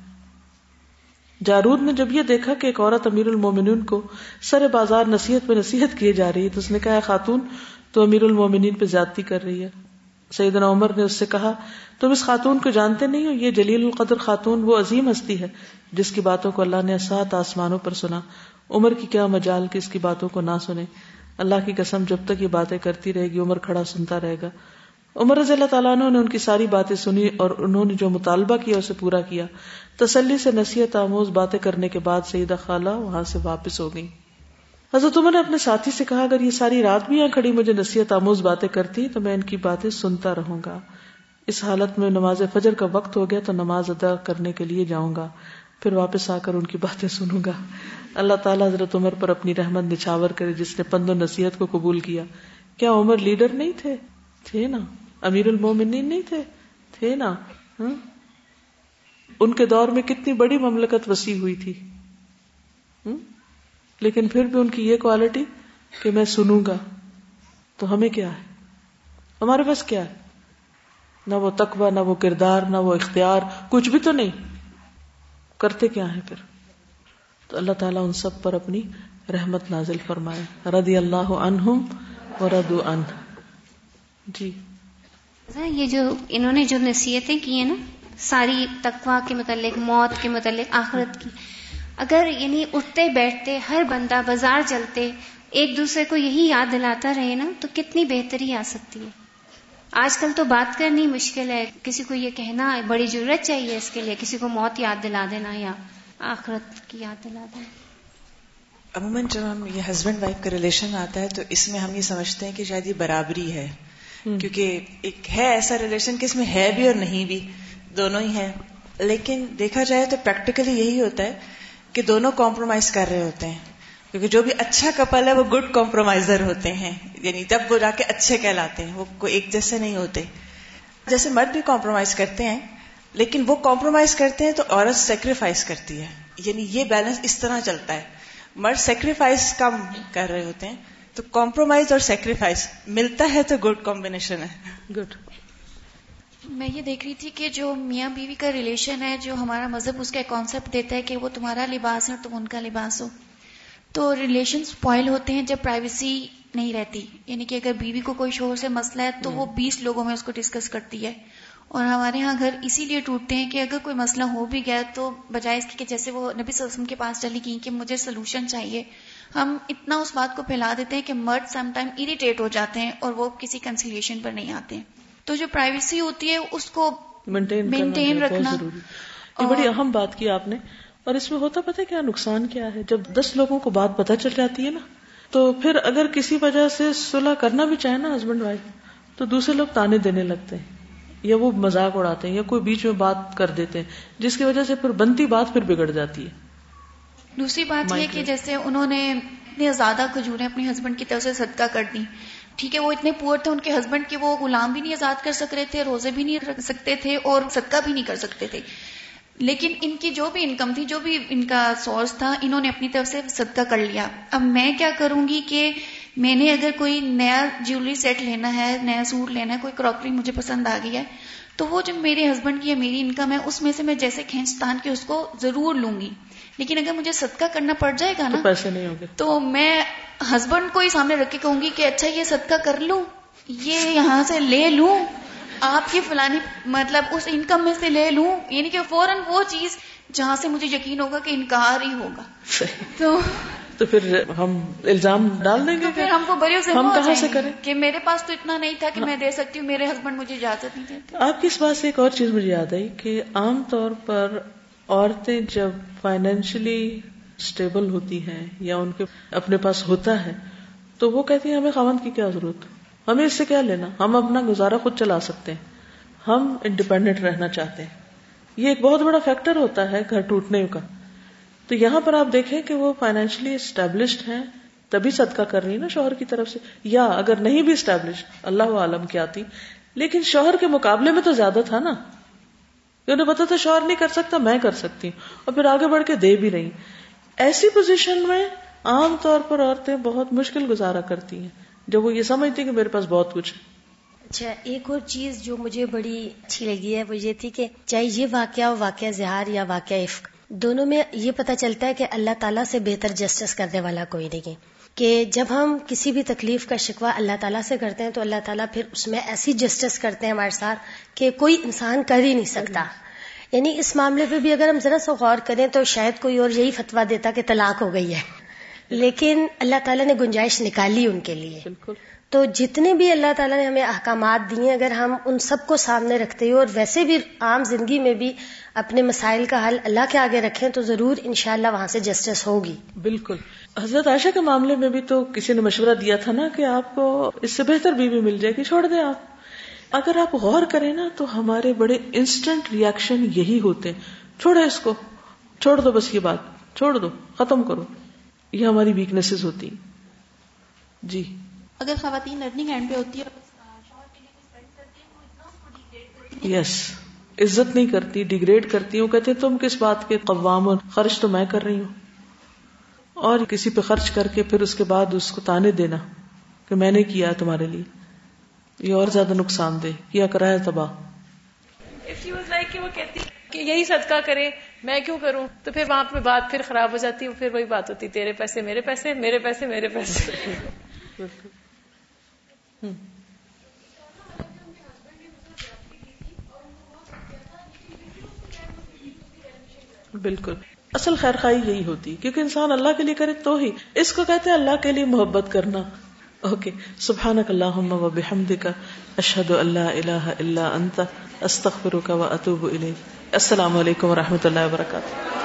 جارود نے جب یہ دیکھا کہ ایک عورت امیر المومنون کو سر بازار نصیحت پہ نصیحت کیے جا رہی ہے، تو اس نے کہا خاتون تو امیر المومنین پہ زیادتی کر رہی ہے۔ سیدنا عمر نے اس سے کہا، تم اس خاتون کو جانتے نہیں ہو؟ یہ جلیل القدر خاتون وہ عظیم ہستی ہے جس کی باتوں کو اللہ نے سات آسمانوں پر سنا۔ عمر کی کیا مجال کی اس کی باتوں کو نہ سنے؟ اللہ کی قسم، جب تک یہ باتیں کرتی رہے گی، عمر کھڑا سنتا رہے گا۔ عمر رضی اللہ تعالیٰ نے ان کی ساری باتیں سنی اور انہوں نے جو مطالبہ کیا، اسے پورا کیا۔ تسلی سے نصیحت آموز باتیں کرنے کے بعد سیدہ خالہ وہاں سے واپس ہو گئی حضرت عمر نے اپنے ساتھی سے کہا، اگر یہ ساری رات بھی یہاں کھڑی، مجھے نصیحت آموز باتیں کرتی، تو میں ان کی باتیں سنتا رہوں گا۔ اس حالت میں نماز فجر کا وقت ہو گیا، تو نماز ادا کرنے کے لیے جاؤں گا۔ پھر واپس آ کر ان کی باتیں سنوں گا۔ اللہ تعالیٰ حضرت عمر پر اپنی رحمت نچھاور کرے، جس نے پند و نصیحت کو قبول کیا۔ کیا عمر لیڈر نہیں تھے؟ تھے نا۔ امیر المومنین نہیں تھے؟ تھے نا۔ ہاں؟ ان کے دور میں کتنی بڑی مملکت وسیع ہوئی تھی۔ لیکن پھر بھی ان کی یہ کوالٹی کہ میں سنوں گا تو ہمیں کیا ہے؟ ہمارے پاس کیا ہے؟ نہ وہ تقوی، نہ وہ کردار، نہ وہ اختیار، کچھ بھی تو نہیں۔ کرتے کیا ہے پھر؟ تو اللہ تعالیٰ ان سب پر اپنی رحمت نازل فرمائے۔ رضی اللہ عنہم و ردو ان جی۔ اچھا، یہ جو انہوں نے جو نصیحتیں کی ہیں نا، ساری تقوا کے متعلق، موت کے متعلق، آخرت کی اگر یعنی اٹھتے بیٹھتے ہر بندہ بازار چلتے ایک دوسرے کو یہی یاد دلاتا رہے نا تو کتنی بہتری آ سکتی ہے۔ آج کل تو بات کرنی مشکل ہے کسی کو یہ کہنا بڑی ضرورت چاہیے اس کے لیے کسی کو موت یاد دلا دینا یا آخرت کی یاد دلا دینا۔ عموماً جب ہم یہ ہسبینڈ وائف کا ریلیشن آتا ہے تو اس میں ہم یہ سمجھتے ہیں کہ شاید یہ برابری ہے۔ کیونکہ ایک ہے ایسا ریلیشن کہ اس میں ہے بھی اور نہیں بھی دونوں ہی ہیں۔ لیکن دیکھا جائے تو پریکٹیکلی یہی ہوتا ہے کہ دونوں کمپرومائز کر رہے ہوتے ہیں۔ کیونکہ جو بھی اچھا کپل ہے وہ گڈ کمپرومائزر ہوتے ہیں۔ یعنی تب وہ جا کے اچھے کہلاتے ہیں، وہ کوئی ایک جیسے نہیں ہوتے۔ جیسے مرد بھی کمپرومائز کرتے ہیں، لیکن وہ کمپرومائز کرتے ہیں تو عورت سیکریفائز کرتی ہے۔ یعنی یہ بیلنس اس طرح چلتا ہے۔ مرد سیکریفائز کم کر رہے ہوتے ہیں، تو کمپرومائز اور سیکریفائز ملتا ہے تو گڈ کمبینیشن ہے۔ گڈ میں یہ دیکھ رہی تھی کہ جو میاں بیوی کا ریلیشن ہے جو ہمارا مذہب اس کا کانسیپٹ دیتا ہے کہ وہ تمہارا لباس ہے اور تم ان کا لباس ہو۔ تو ریلیشن سپوائل ہوتے ہیں جب پرائیویسی نہیں رہتی۔ یعنی کہ اگر بیوی کو کوئی شوہر سے مسئلہ ہے تو وہ بیس لوگوں میں اس کو ڈسکس کرتی ہے۔ اور ہمارے ہاں گھر اسی لیے ٹوٹتے ہیں کہ اگر کوئی مسئلہ ہو بھی گیا تو بجائے اس کے جیسے وہ نبی صلی اللہ علیہ وسلم کے پاس چلی گئی کہ مجھے سولوشن چاہیے۔ ہم اتنا اس بات کو پھیلا دیتے ہیں کہ مرد سم ٹائم اریٹیٹ ہو جاتے ہیں اور وہ کسی کنسیلیشن پر نہیں آتے۔ تو جو پرائیویسی ہوتی ہے اس کو مینٹین رکھنا یہ بڑی اہم بات کی آپ نے۔ اور اس میں ہوتا پتا کیا نقصان کیا ہے؟ جب دس لوگوں کو بات پتہ چل جاتی ہے نا تو پھر اگر کسی وجہ سے صلح کرنا بھی چاہے نا ہسبینڈ وائف تو دوسرے لوگ تانے دینے لگتے ہیں یا وہ مزاق اڑاتے ہیں یا کوئی بیچ میں بات کر دیتے ہیں جس کی وجہ سے پھر بنتی بات پھر بگڑ جاتی ہے۔ دوسری بات یہ کہ جیسے انہوں نے اتنی زیادہ کھجوریں اپنی ہسبینڈ کی طرف سے صدقہ کر دی ٹھیک ہے، وہ اتنے پور تھے، ان کے ہسبینڈ کے وہ غلام بھی نہیں آزاد کر سک رہے تھے، روزے بھی نہیں رکھ سکتے تھے اور صدقہ بھی نہیں کر سکتے تھے۔ لیکن ان کی جو بھی انکم تھی، جو بھی ان کا سورس تھا، انہوں نے اپنی طرف سے صدقہ کر لیا۔ اب میں کیا کروں گی کہ میں نے اگر کوئی نیا جیولری سیٹ لینا ہے، نیا سوٹ لینا ہے، کوئی کراکری مجھے پسند آ گئی ہے، تو وہ جو میرے ہسبینڈ کی یا میری انکم ہے، اس میں سے میں جیسے کھینچ تان کے اس کو ضرور لوں گی۔ لیکن اگر مجھے صدقہ کرنا پڑ جائے گا نا پیسے نہیں ہوگے تو میں ہسبینڈ کو ہی سامنے رکھ کے کہوں گی کہ اچھا یہ صدقہ کر لوں یہ یہاں سے لے لوں آپ کی فلانی مطلب اس انکم میں سے لے لوں یعنی کہ فوراً وہ چیز جہاں سے مجھے یقین ہوگا کہ انکار ہی ہوگا۔ تو تو پھر ہم الزام ڈال دیں گے پھر ہم کو بڑے ہم کہاں سے کریں؟ کہ میرے پاس تو اتنا نہیں تھا کہ میں دے سکتی ہوں میرے ہسبینڈ مجھے اجازت نہیں دیتے۔ آپ کی اس بات سے ایک اور چیز مجھے یاد آئی کہ عام طور پر عورتیں جب فائنینشلی اسٹیبل ہوتی ہیں یا ان کے اپنے پاس ہوتا ہے، تو وہ کہتی ہیں، ہمیں خاون کی کیا ضرورت؟ ہمیں اس سے کیا لینا؟ ہم اپنا گزارا خود چلا سکتے ہیں۔ ہم انڈیپینڈنٹ رہنا چاہتے ہیں۔ یہ ایک بہت بڑا فیکٹر ہوتا ہے گھر ٹوٹنے کا۔ تو یہاں پر آپ دیکھیں کہ وہ فائنینشلی اسٹیبلشڈ ہیں، تبھی صدقہ کر رہی ہے نا شوہر کی طرف سے۔ یا اگر نہیں بھی اسٹیبلش اللہ عالم کی آتی۔ لیکن شوہر کے مقابلے میں تو زیادہ تھا نا۔ انہیں پتا تھا شوہر نہیں کر سکتا، میں کر سکتی ہوں۔ اور پھر آگے بڑھ کے دے بھی رہی۔ ایسی پوزیشن میں عام طور پر عورتیں بہت مشکل گزارا کرتی ہیں۔ جب وہ یہ سمجھتی کہ میرے پاس بہت کچھ ہے۔ اچھا ایک اور چیز جو مجھے بڑی اچھی لگی ہے وہ یہ تھی کہ چاہے یہ واقعہ واقعہ زہار یا واقعہ عفق، دونوں میں یہ پتا چلتا ہے کہ اللہ تعالیٰ سے بہتر جسٹس کرنے والا کوئی نہیں کہ جب ہم کسی بھی تکلیف کا شکوہ اللہ تعالیٰ سے کرتے ہیں تو اللہ تعالیٰ پھر اس میں ایسی جسٹس کرتے ہیں ہمارے ساتھ کہ کوئی انسان کر ہی نہیں سکتا۔ یعنی اس معاملے پہ بھی اگر ہم ذرا سا غور کریں تو شاید کوئی اور یہی فتوا دیتا کہ طلاق ہو گئی ہے۔ لیکن اللہ تعالیٰ نے گنجائش نکالی ان کے لیے۔ بالکل۔ تو جتنے بھی اللہ تعالیٰ نے ہمیں احکامات دیے اگر ہم ان سب کو سامنے رکھتے ہوئے اور ویسے بھی عام زندگی میں بھی اپنے مسائل کا حل اللہ کے آگے رکھیں، تو ضرور انشاءاللہ وہاں سے جسٹس ہوگی۔ بالکل۔ حضرت عائشہ کے معاملے میں بھی تو کسی نے مشورہ دیا تھا نا کہ آپ کو اس سے بہتر بیوی مل جائے گی، چھوڑ دیں آپ۔ اگر آپ غور کریں نا، تو ہمارے بڑے انسٹنٹ ریئیکشن یہی ہوتے ہیں۔ چھوڑے اس کو۔ چھوڑ دو بس یہ بات۔ چھوڑ دو۔ ختم کرو۔ یہ ہماری ویکنیسز ہوتی جی۔ اگر خواتین ارننگ اینڈ پہ ہوتی ہے یس عزت نہیں کرتی ڈیگریڈ کرتی ہوں کہتے تم کس بات کے قوام اور خرچ تو میں کر رہی ہوں۔ اور کسی پہ خرچ کر کے پھر اس کے بعد اس کو تانے دینا کہ میں نے کیا تمہارے لیے۔ یہ اور زیادہ نقصان دہ کیا کرایا تباہ؟ وہ کہتی کہ یہی صدقہ کرے میں کیوں کروں؟ تو پھر وہاں پہ بات پھر خراب ہو جاتی ہے پھر وہی بات ہوتی تیرے پیسے میرے پیسے میرے پیسے میرے پیسے۔ بالکل۔ اصل خیر خائی یہی ہوتی، کیونکہ انسان اللہ کے لیے کرے تو ہی۔ اس کو کہتے ہیں اللہ کے لیے محبت کرنا۔ اوکے سبحان اللہ و بحمد کا اشد اللہ اللہ اللہ انت استخر کا و اطوب السلام علیکم و رحمۃ اللہ وبرکاتہ۔